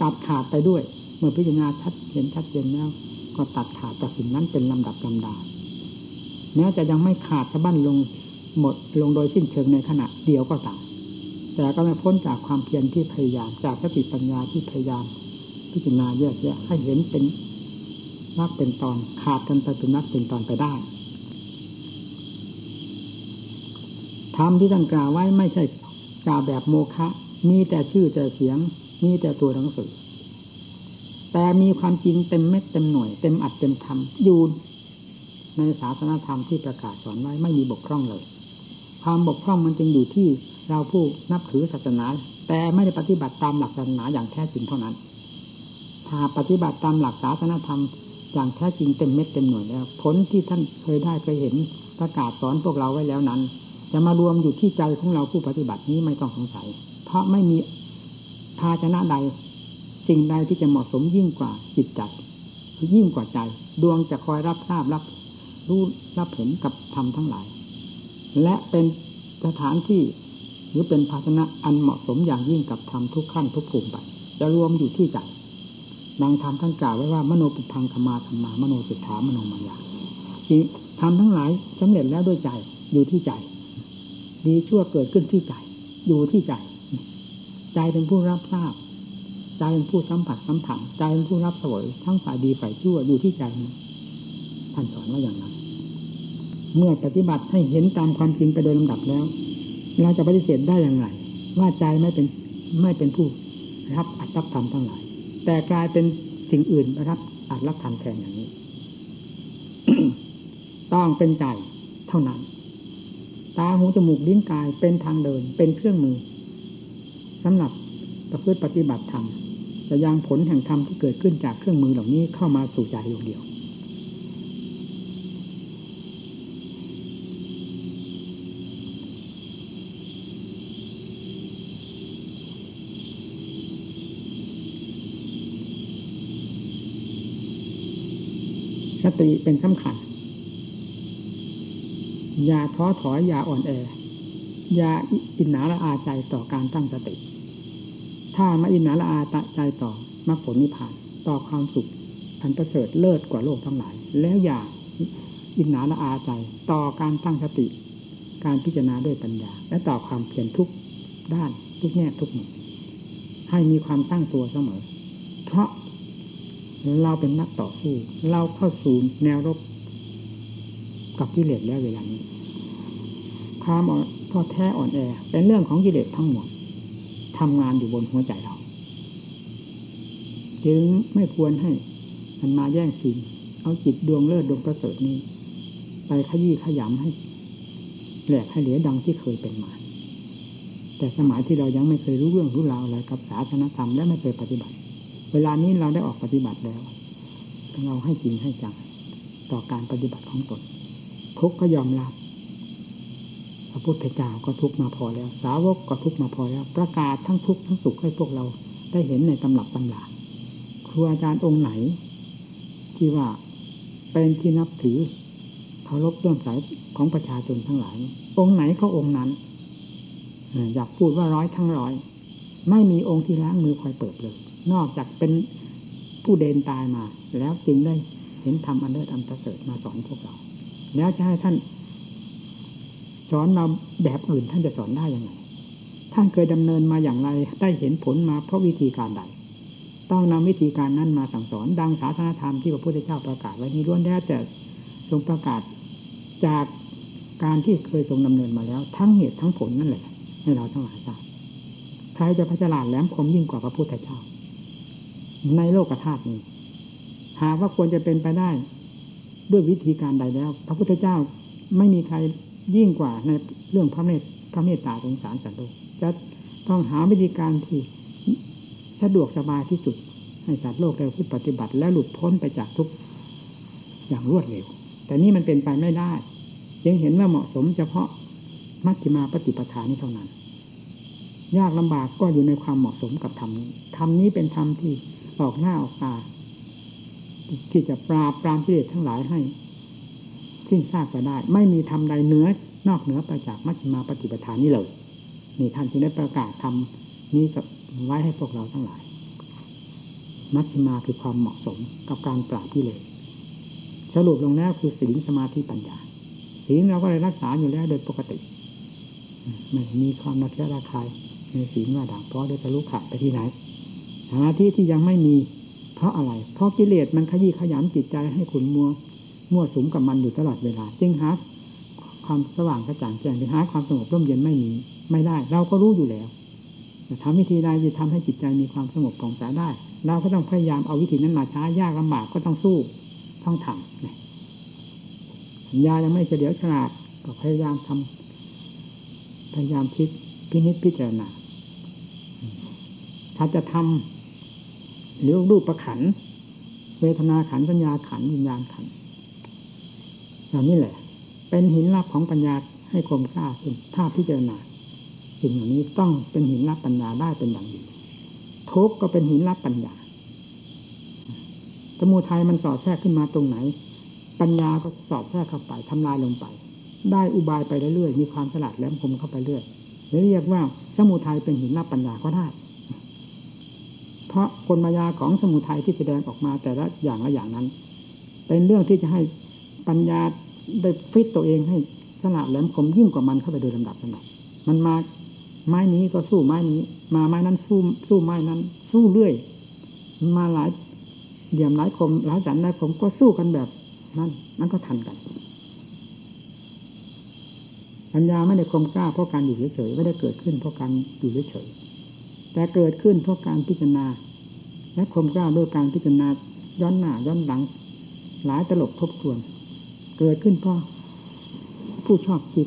ตัดขาดไปด้วย เมื่อพิจารณาชัดเห็นชัดเจนแล้ว ก็ตัดขาดจากสิ่งนั้นเป็นลำดับลำดาแม้จะยังไม่ขาดสะบั้นลงหมดลงโดยสิ้นเชิงในขณะเดียวก็ตามแต่ก็ไม่พ้นจากความเพียรที่พยายามจากสติปัญญาที่พยายาม พิจารณาแยกแยะให้เห็นเป็นนักเป็นตอนขาดกันไปเป็นนักเป็นตอนไปได้ธรรมที่ท่านกล่าวไว้ไม่ใช่กล่าวแบบโมฆะมีแต่ชื่อแต่เสียง มีแต่ตัวหนังสือ แต่มีความจริงเต็มเม็ดเต็มหน่วยเต็มอัดเต็มทำอยู่ในศาสนาธรรมที่ประกาศสอนไว้ไม่มีบกพร่องเลย ความบกพร่องมันจึงอยู่ที่เราผู้นับถือศาสนา แต่ไม่ได้ปฏิบัติตามหลักศาสนาอย่างแท้จริงเท่านั้น ถ้าปฏิบัติตามหลักศาสนาธรรมอย่างแท้จริงเต็มเม็ดเต็มหน่วยแล้ว ผลที่ท่านเคยได้เคยเห็นประกาศสอนพวกเราไว้แล้วนั้น จะมารวมอยู่ที่ใจของเราผู้ปฏิบัตินี้ไม่ต้องสงสัย เพราะไม่มีภาชนะใด สิ่งใดที่จะเหมาะสมยิ่งกว่าจิตใจยิ่งกว่าใจ ดวงจะคอยรับทราบรับรู้รับเห็นกับธรรมทั้งหลาย และเป็นสถานที่หรือเป็นภาชนะอันเหมาะสมอย่างยิ่งกับธรรมทุกขั้นทุกภูมิไปจะรวมอยู่ที่ใจดังธรรมท่านกล่าวไว้ว่ามโนปุพังธรรมาธรรมามโนสิทธามโนมายาธรรมทั้งหลายสำเร็จแล้วด้วยใจอยู่ที่ใจ ดีชั่วเกิดขึ้นที่ใจ อยู่ที่ใจ ใจเป็นผู้รับทราบ ใจเป็นผู้สัมผัสสัมผัสใจเป็นผู้รับสวยทั้งฝ่ายดีฝ่ายชั่วอยู่ที่ใจท่านสอนว่าอย่างนั้น เมื่อปฏิบัติให้เห็นตามความจริงไปโดยลำดับแล้ว เราจะปฏิเสธได้อย่างไร ว่าใจไม่เป็นไม่เป็นผู้รับอัตรับธรรมทั้งหลาย แต่กลายเป็นสิ่งอื่นรับอัตรับธรรมแทนอย่างนี้ ต้องเป็นใจเท่านั้น ตาหูจมูกลิ้นกายเป็นทางเดินเป็นเครื่องมือสำหรับประพฤติปฏิบัติธรรม จะยังผลแห่งธรรมที่เกิดขึ้นจากเครื่องมือเหล่านี้เข้ามาสู่ใจดวงเดียว สติเป็นสำคัญ อย่าท้อถอยอย่าอ่อนแอ อย่าอินหนาละอาใจต่อการตั้งสติ ถ้ามาอินนาละอาตใจต่อมรรคผลนิพพาน ต่อความสุขอันประเสริฐเลิศกว่าโลกทั้งหลาย แล้วอย่าอินนาละอาใจ ต่อการตั้งสติ การพิจารณาด้วยปัญญา และต่อความเพียรทุกด้านทุกแง่ทุกมุมให้มีความตั้งตัวเสมอ เพราะเราเป็นนักต่อสู้ เราเข้าสู่แนวรบกับกิเลสแล้วเวลานี้ความท้อแท้อ่อนแอเป็นเรื่องของกิเลสทั้งหมด ทำงานอยู่บนหัวใจเรา จึงไม่ควรให้มันมาแย่งชิงเอาจิตดวงเลิศดวงประเสริฐนี้ ไปขยี้ขยำให้แหลกให้เหลือดังที่เคยเป็นมา แต่สมัยที่เรายังไม่เคยรู้เรื่องรู้ราวอะไรกับศาสนธรรมและไม่เคยปฏิบัติ เวลานี้เราได้ออกปฏิบัติแล้ว เราให้จริงให้จังต่อการปฏิบัติของตนทุกก็ยอมรับ ระพุทธเจ้าก็ทุกมาพอแล้ว สาวกก็ทุกมาพอแล้ว ประกาศทั้งทุกทั้งสุขให้พวกเราได้เห็นในตำรับตำราครูอาจารย์องค์ไหน ที่ว่าเป็นที่นับถือเคารพเรื่องสายของประชาชนทั้งหลาย องค์ไหนก็องค์นั้นอยากพูดว่าร้อยทั้งร้อย ไม่มีองค์ที่ล้างมือคอยเปิดเลย นอกจากเป็นผู้เดินตายมา แล้วจึงได้เห็นธรรมอันเลิศอันประเสริฐมาสอนพวกเรา แล้วจะให้ท่าน สอนมาแบบอื่นท่านจะสอนได้ยังไง ท่านเคยดำเนินมาอย่างไร ได้เห็นผลมาเพราะวิธีการใด ต้องนำวิธีการนั้นมาสั่งสอน ดังศาสนาธรรมที่พระพุทธเจ้าประกาศไว้นี้ล้วนแล้วแต่ทรงประกาศจากการที่เคยทรงดำเนินมาแล้ว ทั้งเหตุทั้งผลนั่นแหละ ให้เราทั้งหลายทราบใครจะพัฒนาแหลมคมยิ่งกว่าพระพุทธเจ้า ในโลกธาตุนี้ หากว่าควรจะเป็นไปได้ ด้วยวิธีการใดแล้ว พระพุทธเจ้าไม่มีใคร ยิ่งกว่าในเรื่องพระเมตพระเมตตาสงสารสัตว์โลกจะต้องหาวิธีการที่สะดวกสบายที่สุด ให้สัตว์โลกได้พุทธปฏิบัติ และหลุดพ้นไปจากทุกอย่างรวดเร็ว แต่นี่มันเป็นไปไม่ได้ยังเห็นว่าเหมาะสมเฉพาะมัชฌิมาปฏิปทานี้เท่านั้น ยากลำบากก็อยู่ในความเหมาะสมกับธรรมนี้ธรรมนี้เป็นธรรมที่ออกหน้าออกตาที่จะปราบปรามกิเลสทั้งหลายให้ สิ้นซากไปได้ ไม่มีธรรมใดเนื้อนอกเหนือไปจากมัชฌิมาปฏิปทานนี้เลยนี่ท่านจึงได้ประกาศธรรมนี้กับไว้ให้พวกเราทั้งหลาย มัชฌิมาคือความเหมาะสมกับการปราบกิเลสสรุปลงแล้วคือศีลสมาธิปัญญาศีลเราก็เลยรักษาอยู่แล้วโดยปกติไม่มีความนักระคายในศีลว่าด่างเพราะได้ทะลุขาดไปที่ไหนสมาธิที่ยังไม่มีเพราะอะไร เพราะกิเลสมันขยี้ขยำจิตใจให้ขุนมัว มั่วสุมกับมันอยู่ตลอดเวลา จึงหาความสว่างกระจ่างแจ้งหรือหาความสงบร่มเย็นไม่มีไม่ได้ เราก็รู้อยู่แล้วแต่ทำวิธีใดจะทำให้จิตใจมีความสงบผ่องใสได้ เราก็ต้องพยายามเอาวิธีนั้นมาช้ายากลำบากก็ต้องสู้ต้องทำสัญญายังไม่เฉลียวฉลาดก็พยายามทำพยายามคิดพินิจพิจารณาถ้าจะทำหรือรูปประขันเวทนาขันปัญญาขันวิญญาณขัน อย่างนี้แหละ เป็นหินรับของปัญญาให้คมกล้าขึ้นถ้าพิจารณาสิ่งเหล่านี้ต้องเป็นหินรับปัญญาได้เป็นอย่างดีทุกก็เป็นหินรับปัญญาสมุทัยมันสอดแทรกขึ้นมาตรงไหน ปัญญาก็สอดแทรกเข้าไปทำลายลงไป ได้อุบายไปเรื่อยๆมีความฉลาดแหลมคมเข้าไปเรื่อยเรียกว่าสมุทัยเป็นหินรับปัญญาก็ได้เพราะคนมายาของสมุทัยที่แสดงออกมาแต่ละอย่างละอย่างนั้น เป็นเรื่องที่จะให้ปัญญา ได้ฟิตตัวเองให้ฉลาดแหลมคมยิ่งกว่ามันเข้าไปโดยลำดับลำดับมันมาไม้นี้ก็สู้ไม้นี้ มาไม้นั้นสู้สู้ไม้นั้น สู้เรื่อย มาหลายเหลี่ยมหลายคมหลายสันหลายผมก็สู้กันแบบนั้นนั้นก็ทันกันปัญญาไม่ได้คมกล้าเพราะการอยู่เฉยๆไม่ได้เกิดขึ้นเพราะการอยู่เฉยๆแต่เกิดขึ้นเพราะการพิจารณา และคมกล้าด้วยการพิจารณาย้อนหน้าย้อนหลัง หลายตลบทบทวน เกิดขึ้นเพราะผู้ชอบคิด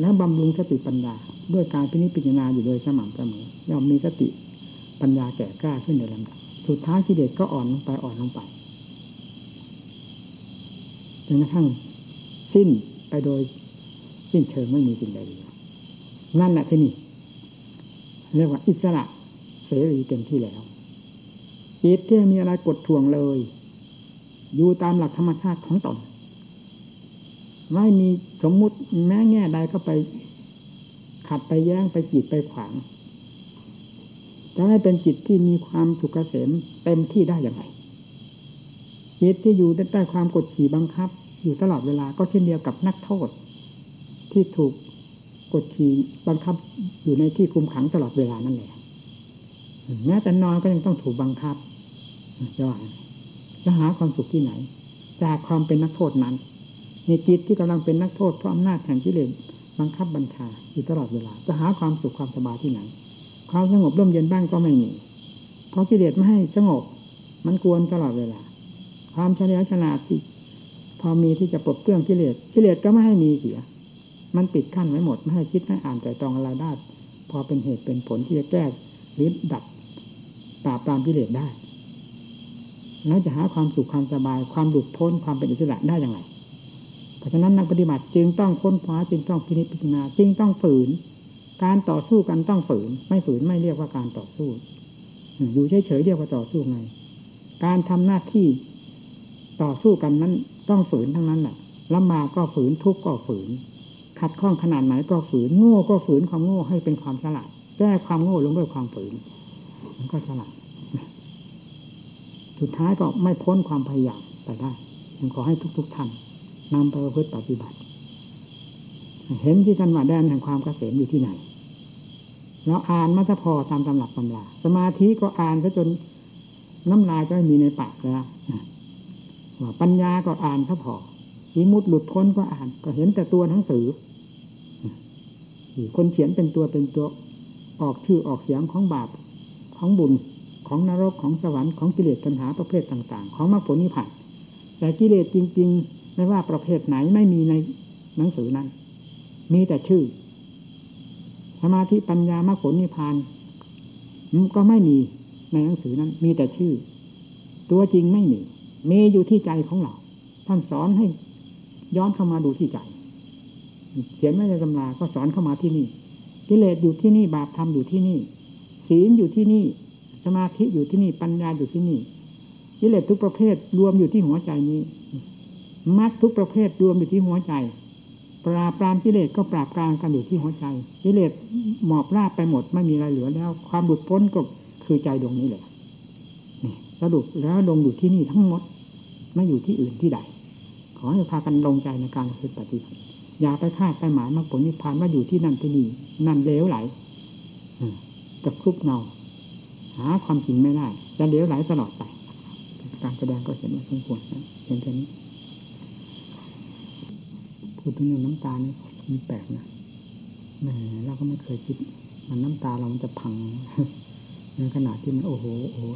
แล้วบำรุงสติปัญญา ด้วยการพิจิจารณาอยู่โดยสม่ำเสมอย่อมมีสติปัญญาแก่กล้าขึ้นในลำดับสุดท้ายกิเลสก็อ่อนลงไปอ่อนลงไปจนกระทั่งสิ้นไปโดยสิ้นเชิงไม่มีสิ่งใดเหลือนั่นแหละที่นี่เรียกว่าอิสระเสรีเต็มที่แล้วจิตที่มีอะไรกดทวงเลย อยู่ตามหลักธรรมชาติของตน ไม่มีสมมุติแม้แง่ใดก็ไป ขัดไปแย้งไปจีดไปขวางจะให้เป็นจิตที่มีความสุขเกษมเต็มที่ได้อย่างไรจิตที่อยู่ใต้ความกดขี่บังคับ อยู่ตลอดเวลาก็เช่นเดียวกับนักโทษ ที่ถูกกดขี่บังคับอยู่ในที่คุมขังตลอดเวลานั่นแหละแม้แต่นอนก็ยังต้องถูกบังคับจะว่าจะหาความสุขที่ไหน จากความเป็นนักโทษนั้น ในจิตที่กำลังเป็นนักโทษเพราะอำนาจแห่งกิเลสบังคับบัญชาอยู่ตลอดเวลา จะหาความสุขความสบายที่ไหน ความสงบร่มเย็นบ้างก็ไม่มี เพราะกิเลสไม่ให้สงบ มันกวนตลอดเวลา ความเฉลียวฉลาดที่พอมีที่จะปลดเครื่องกิเลสกิเลสก็ไม่ให้มีเสีย มันปิดขั้นไว้หมดไม่ให้คิดไม่อ่านแต่ตองอะไรได้พอเป็นเหตุเป็นผลที่จะแก้หรือดับปราบปรามกิเลสได้แล้วจะหาความสุขความสบายความหลุดพ้นความเป็นอิสระได้อย่างไร เพราะฉะนั้นนักปฏิบัติจึงต้องค้นคว้าจึงต้องพินิจพิจารณาจึงต้องฝืน การต่อสู้กันต้องฝืน ไม่ฝืนไม่เรียกว่าการต่อสู้อยู่เฉยๆเรียกว่าต่อสู้ไง การทำหน้าที่ต่อสู้กันนั้นต้องฝืนทั้งนั้นแหละลำบากก็ฝืนทุกข์ก็ฝืน ขัดข้องขนาดไหนก็ฝืน โง่ก็ฝืนความโง่ให้เป็นความฉลาดแก้ความโง่ลงด้วยความฝืน มันก็ฉลาดสุดท้ายก็ไม่พ้นความพยายามไปได้ผมขอให้ทุกๆท่าน นำไปประพฤติปฏิบัติ เห็นที่ท่านว่าแดนแห่งความเกษมอยู่ที่ไหนเราอ่านมาจะพอตามตำรับตำราสมาธิก็อ่านซะจนน้ำลายก็ไม่มีในปากแล้วว่าปัญญาก็อ่านซะพอวิมุตหลุดพ้นก็อ่าน ก็เห็นแต่ตัวหนังสือคนเขียนเป็นตัวเป็นตัวออกชื่อออกเสียงของบาปของบุญของนรกของสวรรค์ของกิเลสตัณหาประเภทต่าง ๆ ของมรรคผลนิพพานแต่กิเลสจริง ๆ ไม่ว่าประเภทไหนไม่มีในหนังสือนั้น มีแต่ชื่อสมาธิปัญญามรรคผลนิพพานก็ไม่มีในหนังสือนั้น มีแต่ชื่อ ตัวจริงไม่มีมีอยู่ที่ใจของเราท่านสอนให้ย้อนเข้ามาดูที่ใจ เขียนไม่ในตำราก็สอนเข้ามาที่นี่กิเลสอยู่ที่นี่บาปทำอยู่ที่นี่ศีลอยู่ที่นี่ สมาธิอยู่ที่นี่ปัญญาอยู่ที่นี่กิเลสทุกประเภทรวมอยู่ที่หัวใจนี้ มรรคทุกประเภทรวมอยู่ที่หัวใจ ปราบปรามกิเลสก็ปราบปรามกันอยู่ที่หัวใจกิเลสหมอบราบไปหมดไม่มีอะไรเหลือแล้ว ความหลุดพ้นก็คือใจดวงนี้แหละนี่สรุปแล้วลงอยู่ที่นี่ทั้งหมด ไม่อยู่ที่อื่นที่ใด ขอให้พากันลงใจในการปฏิบัติอย่าไปคาดไปหมายมรรคผลนิพพานว่าอยู่ที่นั่นที่นี่นั่นเลวไหลกับคุกเนาหาความจริงไม่ได้จะเลวไหลตลอดไป การแสดงก็เห็นว่าสมควรนะเห็นแค่นี้ พูดถึงเรื่องน้ำตานี่มันแปลกนะแหมเราก็ไม่เคยคิด มันน้ำตาเรามันจะพังในขณะที่มันโอ้โหโอ้โห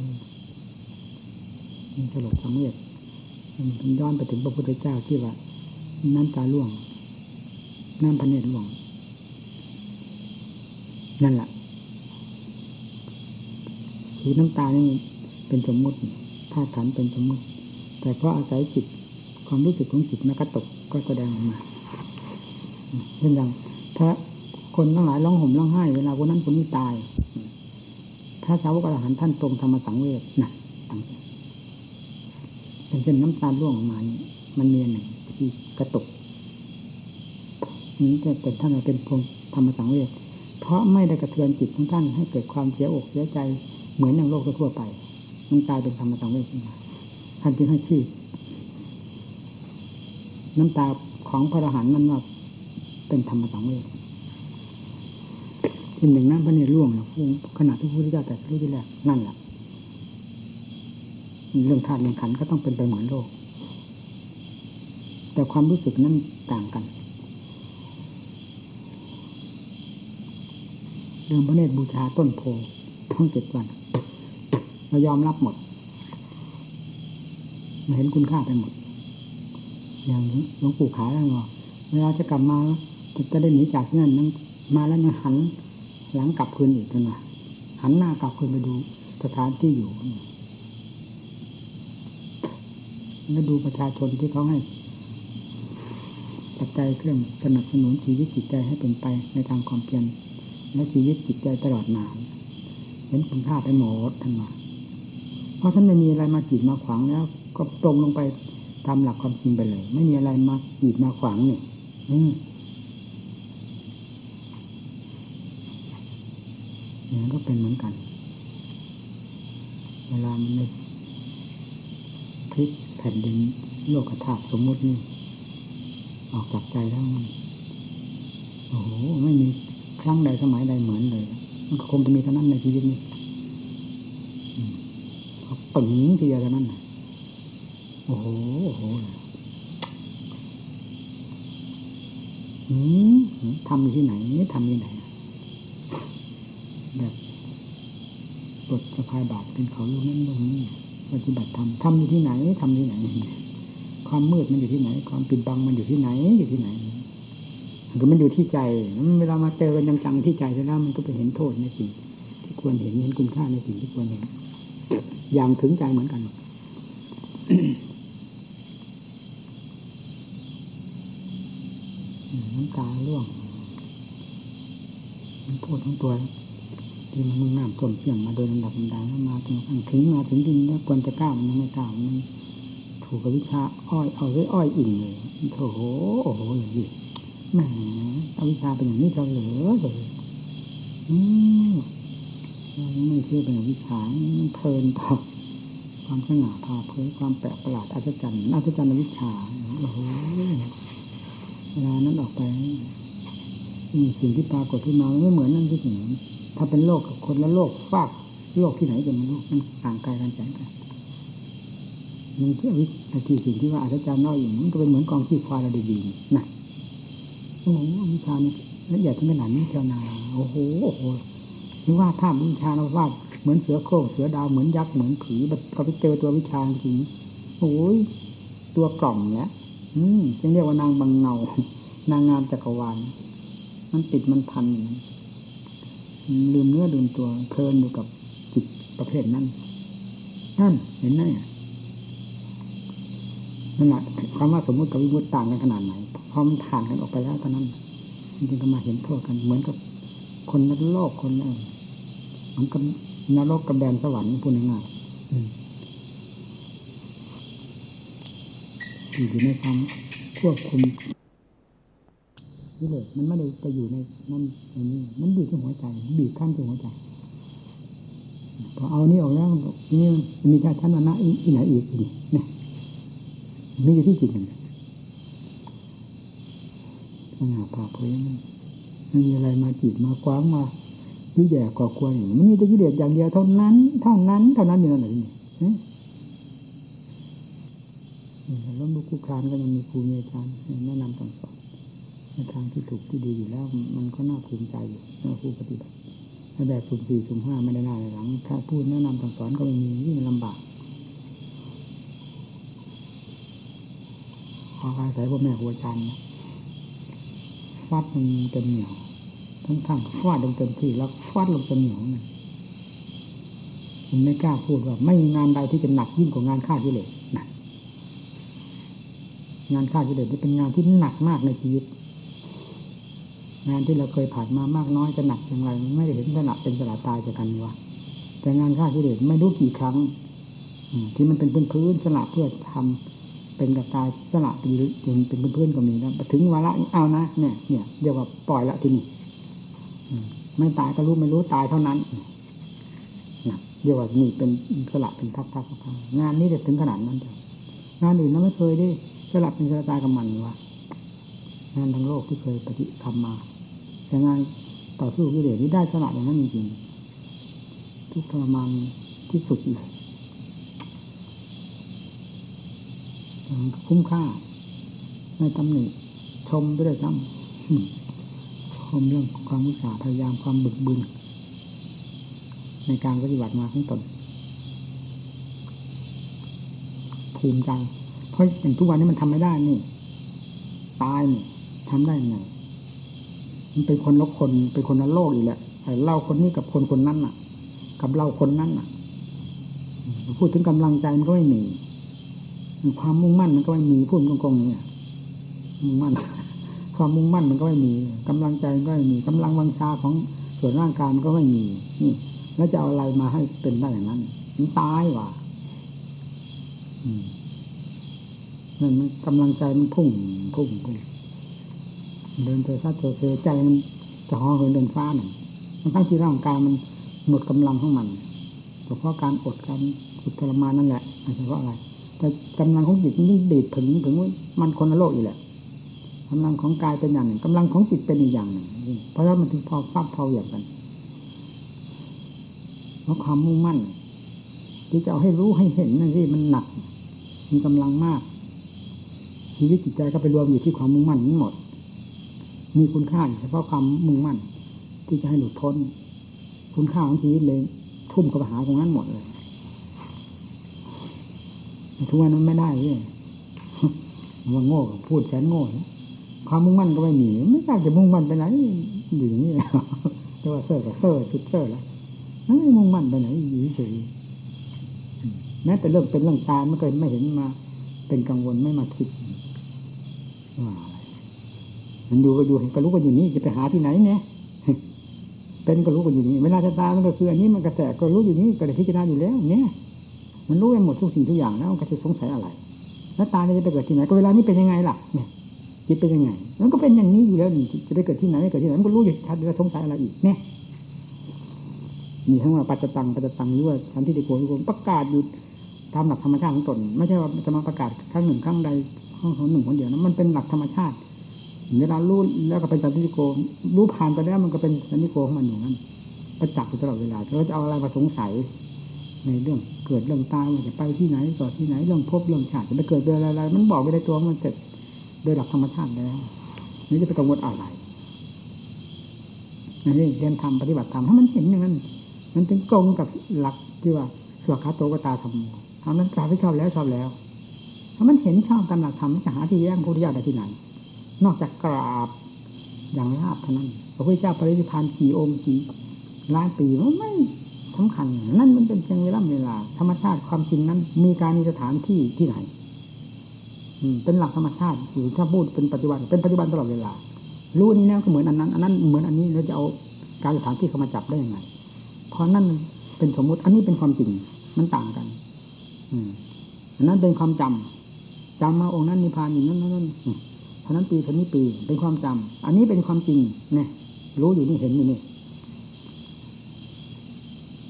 มันสลดสังเวชมันย้อนไปถึงพระพุทธเจ้าที่ว่า น้ำตาล่วง น้ำพระเนตรล่วง นั่นแหละคือน้ำตานี่เป็นสมมติธาตุขันเป็นสมมติ แต่เพราะอาศัยจิตความรู้สึกของจิตนักตกก็แสดงออกมา เช่นอย่างถ้าคนทั้งหลายร้องห่มร้องไห้เวลาคนนั้นคนนี้ตายพระสาวกอรหันท่านตรงธรรมสังเวชนะเป็นเช่นน้ำตาล่วงออกมามันมีหนึ่งที่กระตุกนี้แต่แต่ท่านเป็นพงธรรมสังเวชเพราะไม่ได้กระเทือนจิตของท่านให้เกิดความเสียอกเสียใจเหมือนอย่างโลกทั่วไป มันกลายเป็นธรรมสังเวชขึ้นมาท่านจึงให้ชื่อ น้ำตาของพระอรหันต์นั้นว่า เป็นธรรมสังเวชเป็นหนึ่งนั้นพระเนรล่วงนะขณะที่พระพุทธเจ้าแต่รู้ที่แรกนั่นแหละเรื่องธาตุเรื่องขันก็ต้องเป็นไปเหมือนโลก แต่ความรู้สึกนั้นต่างกันเรื่องพระเนตรบูชาต้นโพทั้งเจ็ดวันเรายอมรับหมดมาเห็นคุณค่าไปหมด อย่างหลวงปู่ขาแล้วว่าเวลาจะกลับมา จะได้หนีจากที่นั่นนั้นมาแล้วยังหันหลังกลับคืนอีกนะหันหน้ากลับคืนไปดูสถานที่อยู่แล้วดูประชาชนที่เขาให้ปัจจัยเครื่องสนับสนุนชีวิตจิตใจให้เป็นไปในทางความเพียรและชีวิตจิตใจตลอดมาเห็นคุณค่าไปหมดทั้งหมดเพราะท่านไม่มีอะไรมาจีดมาขวางแล้ว ก็ตรงลงไปตามหลักความจริงไปเลย ไม่มีอะไรมาจีดมาขวางเนี่ยอื มอย่างก็เป็นเหมือนกัน เวลามันพลิกแผ่นดินโลกธาตุสมมตินี่ ออกจากใจแล้วมันโอ้โหไม่มีครั้งใดสมัยใดเหมือนเลย มันคงจะมีเท่านั้นในชีวิตนี้ปึงทีเดียวเท่านั้นโอ้โหโอ้โหทำอยู่ที่ไหนทำอยู่ไหน แบบปลดสะพายบาทเป็นเขาลูกนั้นลูกนี้ปฏิบัติธรรมทำอยู่ที่ไหนทำที่ไหน ความมืดมันอยู่ที่ไหน ความปิดบังมันอยู่ที่ไหนอยู่ที่ไหนก็มันอยู่ที่ใจเวลามาเจอกันจังๆที่ใจแล้วมันก็ไปเห็นโทษในสิ่งที่ควรเห็นเห็นคุณค่าในสิ่งที่ควรเห็นอย่างถึงใจเหมือนกันน้ำตาล่วงมันพูดทั้งตัว ที่มันมุ่งน้ำท่วมเพียงมาโดยลำดับลำดับมาจนกระทั่งถึงมาถึงดินแล้วควรจะก้าวมันไม่ก้าวมันถูกกับวิชาอ้อยเอาไว้อ้อยอิ่งเลยโถโอ้โหอย่างนี้แหมอวิชาเป็นอย่างนี้เราเหลือเลยอืมไม่เชื่อเป็นวิชาเพลินต่อความสง่าผ่าเผยความแปลกประหลาดอัศจรรย์อัศจรรย์วิชาโอ้โหเวลานั้นออกไปสิ่งที่ปรากฏขึ้นมาไม่เหมือนนั่นที่ไหน ถ้าเป็นโลกกับคนละโลกฟากโลกที่ไหนกันมันมันต่างไกลกันแสนกันมันเที่วิธีสิ่งที่ว่าอาจารย์น้อยอย่างนี้ก็เป็นเหมือนกองขี้ควายระดีๆนะโอ้โหวิชาเนี่ยละเอียดถึงขนาดนี้เจ้านาโอ้โหโอ้โหนึกว่าถ้าวิชาเราว่าเหมือนเสือโคร่งเสือดาวเหมือนยักษ์เหมือนผีก็ไปเจอตัววิชาจริงโอ้ยตัวกล่อมเนี้ยอืมจึงเรียกว่านางบางเงานางงามจักรวาลมันติดมันพัน ลืมเนื้อลืมตัวเพลินอยู่กับจิตประเภทนั้นนั่นเห็นไหมนั่นแหละความว่าสมมติกับวิมุตต่างกันขนาดไหนพอมันผ่านกันออกไปแล้วตอนนั้นจริงๆก็มาเห็นโทษกันเหมือนกับคนนรกคนนั้นเหมือนกับนรกกับแดนสวรรค์พูดง่ายๆอยู่ในความควบคุม นี่เลยมันไม่ได้ไปอยู่ในนั่นในนี้มันอยู่ที่หัวใจบีบขั้นที่หัวใจพอเอานี่ออกแล้วนี่มีแค่ชั้นอนะอีไหนอีกอีกเนี่ยมีอยู่ที่จิตนั่นขนาผ่าเผยมันไม่มีอะไรมาจีบมาคว้างมายุ่ยแย่ก่อกวนอย่างมันมีแต่ยุ่ยเด็ดอย่างเดียวเท่านั้นเท่านั้นเท่านั้นอยู่นั่นแหละนี่แล้วลูกคุกคานก็ยังมีครูมีอาจารย์แนะนำสั่งสอน ในทางที่ถูกที่ดีอยู่แล้วมันก็น่าภูมิใจอยู่น่าผู้ปฏิบัติถ้าแบบสุ่มสี่สุ่มห้าไม่ได้หน้าหลังถ้าพูดแนะนำสั่งสอนก็ไม่มียิ่งลำบากขออาศัยพ่อแม่ครูอาจารย์ฟาดมันเต็มเหนียวทั้งทั้งฟาดลงเต็มที่แล้วฟาดลงเต็มเหนียวนั่นมันไม่กล้าพูดว่า ไม่มีงานใดที่จะหนักยิ่งกว่างานฆ่าที่เลยนะงานฆ่าที่เลยนี่เป็นงานที่หนักมากในชีวิต งานที่เราเคยผ่านมามากน้อยจะหนักอย่างไร ไม่ได้เห็นสนักเป็นสละตายจากกันวะแต่งานฆ่าที่เด็ดไม่รู้กี่ครั้งที่มันเป็นพื้นพื้นสละเพื่อทำเป็นกับตายสละเป็นเป็นเพื่อนๆก็มีนะถึงวาระเอานะเนี่ยเนี่ยเรียกว่าปล่อยละที่นี่ไม่ตายก็รู้ไม่รู้ตายเท่านั้นนะเรียกว่านี่เป็นสละเป็นทับทับงานนี้เด็ดถึงขนาดนั้นจ้ะงานอื่นเราไม่เคยได้สละเป็นสละตายกับมันวะงานทางโลกที่เคยปฏิทำมา แต่งานต่อสู้กิเลสนี้ได้สละอย่างนั้นจริงๆทุกทรมานที่สุดเลยคุ้มค่าในตำหนิชมด้วยซ้ำชมเรื่องความวิสาพยายามความบึกบึนในการปฏิบัติมาทั้งตนภูมิใจเพราะอย่างทุกวันนี้มันทำไม่ได้นี่ ตายนี่ทำได้ไง มันเป็นคนละคนเป็นคนละโลกอีกแหละไอ้เล่าคนนี้กับคนคนนั้นน่ะ กับเล่าคนนั้นน่ะ พูดถึงกำลังใจมันก็ไม่มีความมุ่งมั่นมันก็ไม่มีพูดตรงๆเนี่ยมุ่งมั่นความมุ่งมั่นมันก็ไม่มีกำลังใจก็ไม่มีกำลังวังชาของส่วนร่างกายมันก็ไม่มีนี่แล้วจะเอาอะไรมาให้เป็นได้อย่างนั้นมันตายว่ะนั่นมันกำลังใจมันพุ่งพุ่งพุ่ง เดินเจอซัดเจอเจอใจมันจะห่อเหินเดินฟ้าหนึ่งมันทั้งที่ร่างกายมันหมดกำลังของมันเฉพาะการอดการอุดทรมานนั่นแหละเฉพาะอะไร แต่กำลังของจิตมันดีดถึงถึงมันคนละโลกอีกแหละกำลังของกายเป็นอย่างหนึ่งกำลังของจิตเป็นอีกอย่างหนึ่งเพราะฉะนั้นมันถึงพอฟาดเท่าอย่างกันเพราะความมุ่งมั่น ที่จะเอาให้รู้ให้เห็นนั่นที่มันหนัก มีกำลังมาก ชีวิตจิตใจก็ไปรวมอยู่ที่ความมุ่งมั่นนี้หมด มีคุณค่าเฉพาะความมุ่งมั่น ที่จะให้หลุดพ้น คุณค่าของชีวิตเลย ทุ่มกับหาตรงนั้นหมดเลยทุกวันนั้นไม่ได้เลยว่าโง่พูดแสนโง่ความมุ่งมั่นก็ไม่มีไม่ทราบจะมุ่งมั่นไปไหนอยู่อย่างนี้แล้วแต่ว่าเซ่อกับเซ่อสุดเซ่อแล้วไม่มุ่งมั่นไปไหนอยู่เฉยแม้แต่เรื่องเป็นเรื่องตายไม่เคยไม่เห็นมา เป็นกังวลไม่มาคิดว่า มันอยู่ก็อยู่เห็นก็รู้ก็อยู่นี่จะไปหาที่ไหนเนี่ยเป็นก็รู้ก็อยู่นี่เวลาจะตามันก็คืออันนี้มันกระแสก็รู้อยู่นี่ก็ได้พิจารณาอยู่แล้ว เนี่ย มันรู้ไปหมดทุกสิ่งทุกอย่างแล้วก็จะสงสัยอะไร แล้วตายจะไปเกิดที่ไหนก็เวลานี้เป็นยังไงล่ะ เนี่ยจิตเป็นยังไง มันก็เป็นอย่างนี้อยู่แล้วนี่จะไปเกิดที่ไหนเกิดที่ไหนมันก็รู้อยู่ชัดจะสงสัยอะไรอีกเนี่ยมีทั้งว่าปัจจตังปัจจตังหรือว่าทันที่ดีโกดีโกประกาศอยู่ตามหลักธรรมชาติของตน ไม่ใช่ว่าจะมาประกาศครั้งหนึ่งครั้งใดครั้งหนึ่งคนเดียวนะมันเป็นหลักธรรมชาติ เวลารู้แล้วก็เป็นสันติโกรู้ผ่านไปแล้วมันก็เป็นสันติโกของมันอยู่นั้นประจักษ์อยู่ตลอดเวลาเราจะเอาอะไรมาสงสัย ในเรื่องเกิดเรื่องตายว่าจะไปที่ไหนต่อที่ไหนเรื่องพบเรื่องชาติจะไปเกิดเรื่องอะไรมันบอกไปในตัวมันเสร็จโดยหลักธรรมชาติแล้วนี่จะไปกังวลอะไรนี่เรียนทำปฏิบัติธรรมให้มันเห็นอย่างนั้นมันถึงตรงกับหลักที่ว่าสวขาโตกตาธรรมทำนั้นกลายไปชอบแล้วชอบแล้ว ถ้ามันเห็นชอบตามหลักธรรมจะหาที่แย่งพุทธิยาได้ที่ไหน นอกจากกราบอย่างราบเท่านั้น พระพุทธเจ้าปรินิพานกี่องค์กี่ล้านปีมันไม่สำคัญ นั่นมันเป็นเพียงเวลาเวลา ธรรมชาติความจริงนั้น มีการมีสถานที่ที่ไหนเป็นหลักธรรมชาติอยู่ถ้าพูดเป็นปัจจุบันเป็นปัจจุบันตลอดเวลา รู้นี้แล้วก็เหมือนอันนั้น อันนั้นเหมือนอันนี้เราจะเอาการสถานที่เข้ามาจับได้ยังไงเพราะนั่นเป็นสมมุติ อันนี้เป็นความจริงมันต่างกัน อืมอันนั้นเป็นความจำจำมาองค์นั้นนิพพานอยู่นั่นนั่นเท่านั้นปีเท่านี้ปี เป็นความจำอันนี้เป็นความจริงเนี่ยรู้อยู่นี่เห็นอยู่นี่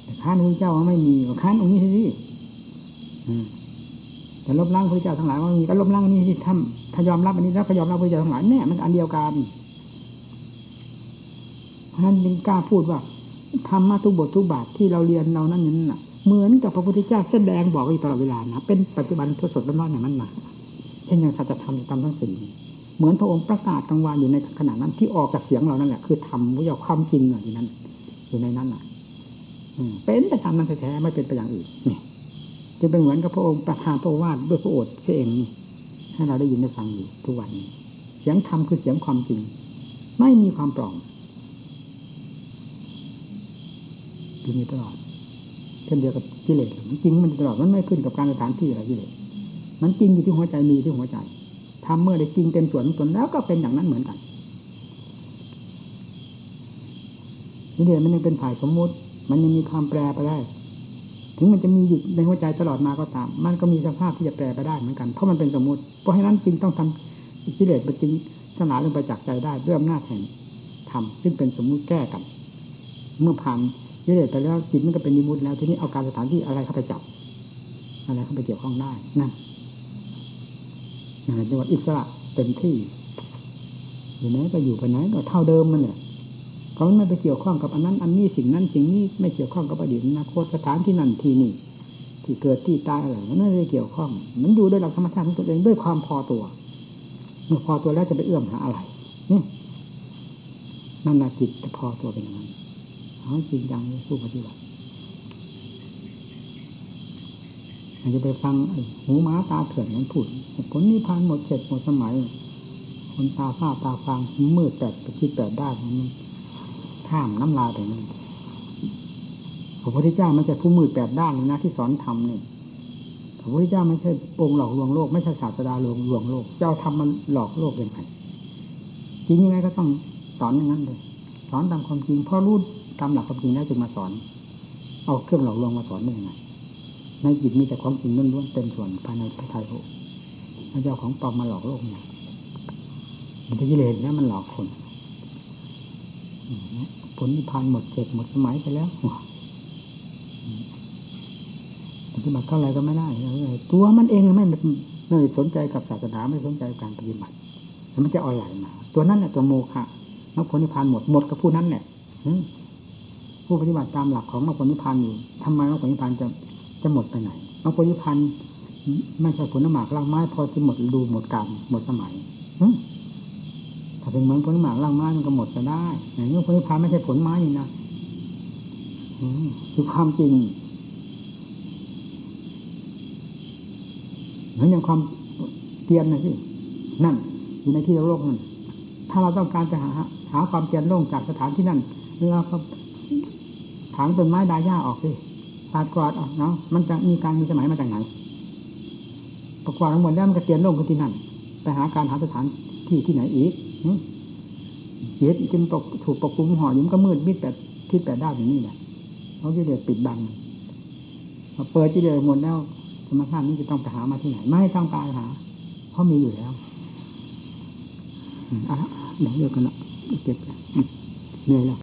แต่ข้านพระเจ้าว่าไม่มีก็ข้านองค์นี้สิแต่ลบล้างพระเจ้าทั้งหลายว่ามีก็ลบล้างนี้ที่ทำถ้ายอมรับอันนี้แล้วก็ยอมรับพระเจ้าทั้งหลายเนี่ยมันอันเดียวกันเพราะนั้นจึงกล้าพูดว่าธรรมะทุกบททุกบาทที่เราเรียนเรานั่นนี่น่ะ เหมือนกับพระพุทธเจ้าแสดงบอกอยู่ตลอดเวลานะเป็นปัจจุบันทดสดร้อนๆอย่างนั้นมาเช่นอย่างสัจธรรมตามทั้งสี่ เหมือนพระองค์ประกาศกลางวันอยู่ในขณะนั้น ที่ออกจากเสียงเรานั่นแหละคือธรรมวิญญาความจริงอยู่นั้น อยู่ในนั้นอะเป็นไปตามนั้นแท้ๆไม่เป็นไปอย่างอื่นนี่จะเป็นเหมือนกับพระองค์ประทานพระวาดด้วยพระโอษฐ์เองนี่ให้เราได้ยินได้ฟังอยู่ทุกวันนี้เสียงธรรมคือเสียงความจริง ไม่มีความปลอมอยู่นี่ตลอดเช่นเดียวกับกิเลสมันจริงมันตลอดมันไม่ขึ้นกับการสถานที่อะไรกิเลสมันจริงอยู่ที่หัวใจมีที่หัวใจ ทำเมื่อได้จริงเต็มส่วนตนแล้วก็เป็นอย่างนั้นเหมือนกันกิเลสมันยังเป็นฝ่ายสมมุติ มันยังมีความแปรไปได้ ถึงมันจะมีอยู่ในหัวใจตลอดมาก็ตาม มันก็มีสภาพที่จะแปรไปได้เหมือนกันเพราะมันเป็นสมมุติ เพราะฉะนั้นจึงต้องทำกิเลสไปจริงสนาลงไปจากใจได้ด้วยอำนาจแห่งธรรมซึ่งเป็นสมมุติแก้กัน เมื่อผ่านกิเลสไปแล้วจิตมันก็เป็นนิมุตแล้วทีนี้เอาการสถานที่อะไรเข้าไปจับอะไรเข้าไปเกี่ยวข้องได้นั่น เรียกว่าอิสระเต็มที่อยู่ไหนก็อยู่ไปไหนก็เท่าเดิมมันเนี่ยเขาไม่ไปเกี่ยวข้องกับอันนั้น อันนี้สิ่งนั้นสิ่งนี้ไม่เกี่ยวข้องกับอดีตอนาคตสถานที่นั่นที่นี่ที่เกิดที่ตายอะไรมันไม่ได้เกี่ยวข้อง มันอยู่ด้วยหลักธรรมชาติของตัวเองด้วยความพอตัวเมื่อพอตัวแล้วจะไปเอื้อมหาอะไรนี่นั่นนะจิตจะพอตัวเป็นอย่างนั้นเอาจริงจังสู้ปฏิบัติอา จจะไปฟังหูม้าตาเถื่อนนั้นพูดผลนิพพานหมดเสร็จหมดสมัย คนตาฝ้าตาฟังมืดแปดไปคิดแปดได้มันข้ามน้ำลายไปนั่นพระพุทธเจ้ามันจะผู้มืดแปดด้านนะที่สอนธรรมนี่พระพุทธเจ้าไม่ใช่ปงหลอกลวงโลกไม่ใช่ศาสดาลวงลวงโลก เจ้าทำมันหลอกโลกยังไงจริงยังไงก็ต้องสอนอย่างนั้นเลยสอนตามความจริงเพราะรู้ตามหลักความจริงแล้วจึงมาสอน เอาเครื่องหลอกลวงมาสอนได้ยังไง ในจิตมีแต่ความจริงล้วนๆเต็มส่วนภายในพระไทยโลกพระเจ้าของปลอมมาหลอกโลกเนี่ยมันจะกิเลสเนี่ยมันหลอกคนผลนิพพานหมดเจ็บหมดสมัยไปแล้วปฏิบัติเท่าไรก็ไม่ได้ตัวมันเองไม่ไม่สนใจกับศาสนาไม่สนใจการปฏิบัติแล้วมันจะอ่อนไหลมาตัวนั้นแหละตัวโมฆะมรรคผลนิพพานหมดหมดกับผู้นั้นเนี่ยผู้ปฏิบัติตามหลักของมรรคผลนิพพานอยู่ทำไมมรรคผลนิพพานจะ จะหมดไปไหนมรรคผลิพพานไม่ใช่ผลน้ำหมากล่างไม้พอจะหมดดูหมดกรรมหมดสมัยถ้าเป็นเหมือนผลหมากล่างไม้มันก็หมดจะได้อย่างนี้ผลิพพานไม่ใช่ผลไม้นี่นะคือความจริงเหมือนอย่างความเตียนนะสินั่น อยู่ในที่โลกนั่นถ้าเราต้องการจะหา หาความเตียนโล่งจากสถานที่นั่นเราก็ถางต้นไม้ดาย่าออกสิ ปาดกวาดออกเนาะมันจะมีการมีสมัยมาจากไหนประกวาดทั้งหมดแล้วมันก็เตียนโล่งขึ้นที่นั่นไปหาการหาสถานที่ที่ไหนอีกเย็ดจึงตกถูกปกคลุมห่อยุ่มก็มืดมิดแต่ทิศแต่ด้านอย่างนี้แหละเขาจะเดือดปิดบังพอเปิดที่เดือดหมดแล้วธรรมชาตินี้จะต้องไปหามาที่ไหน ไม่ต้องการหา เพราะมีอยู่แล้วอะเดี๋ยวเลิกกันละเก็บเหนื่อยแล้ว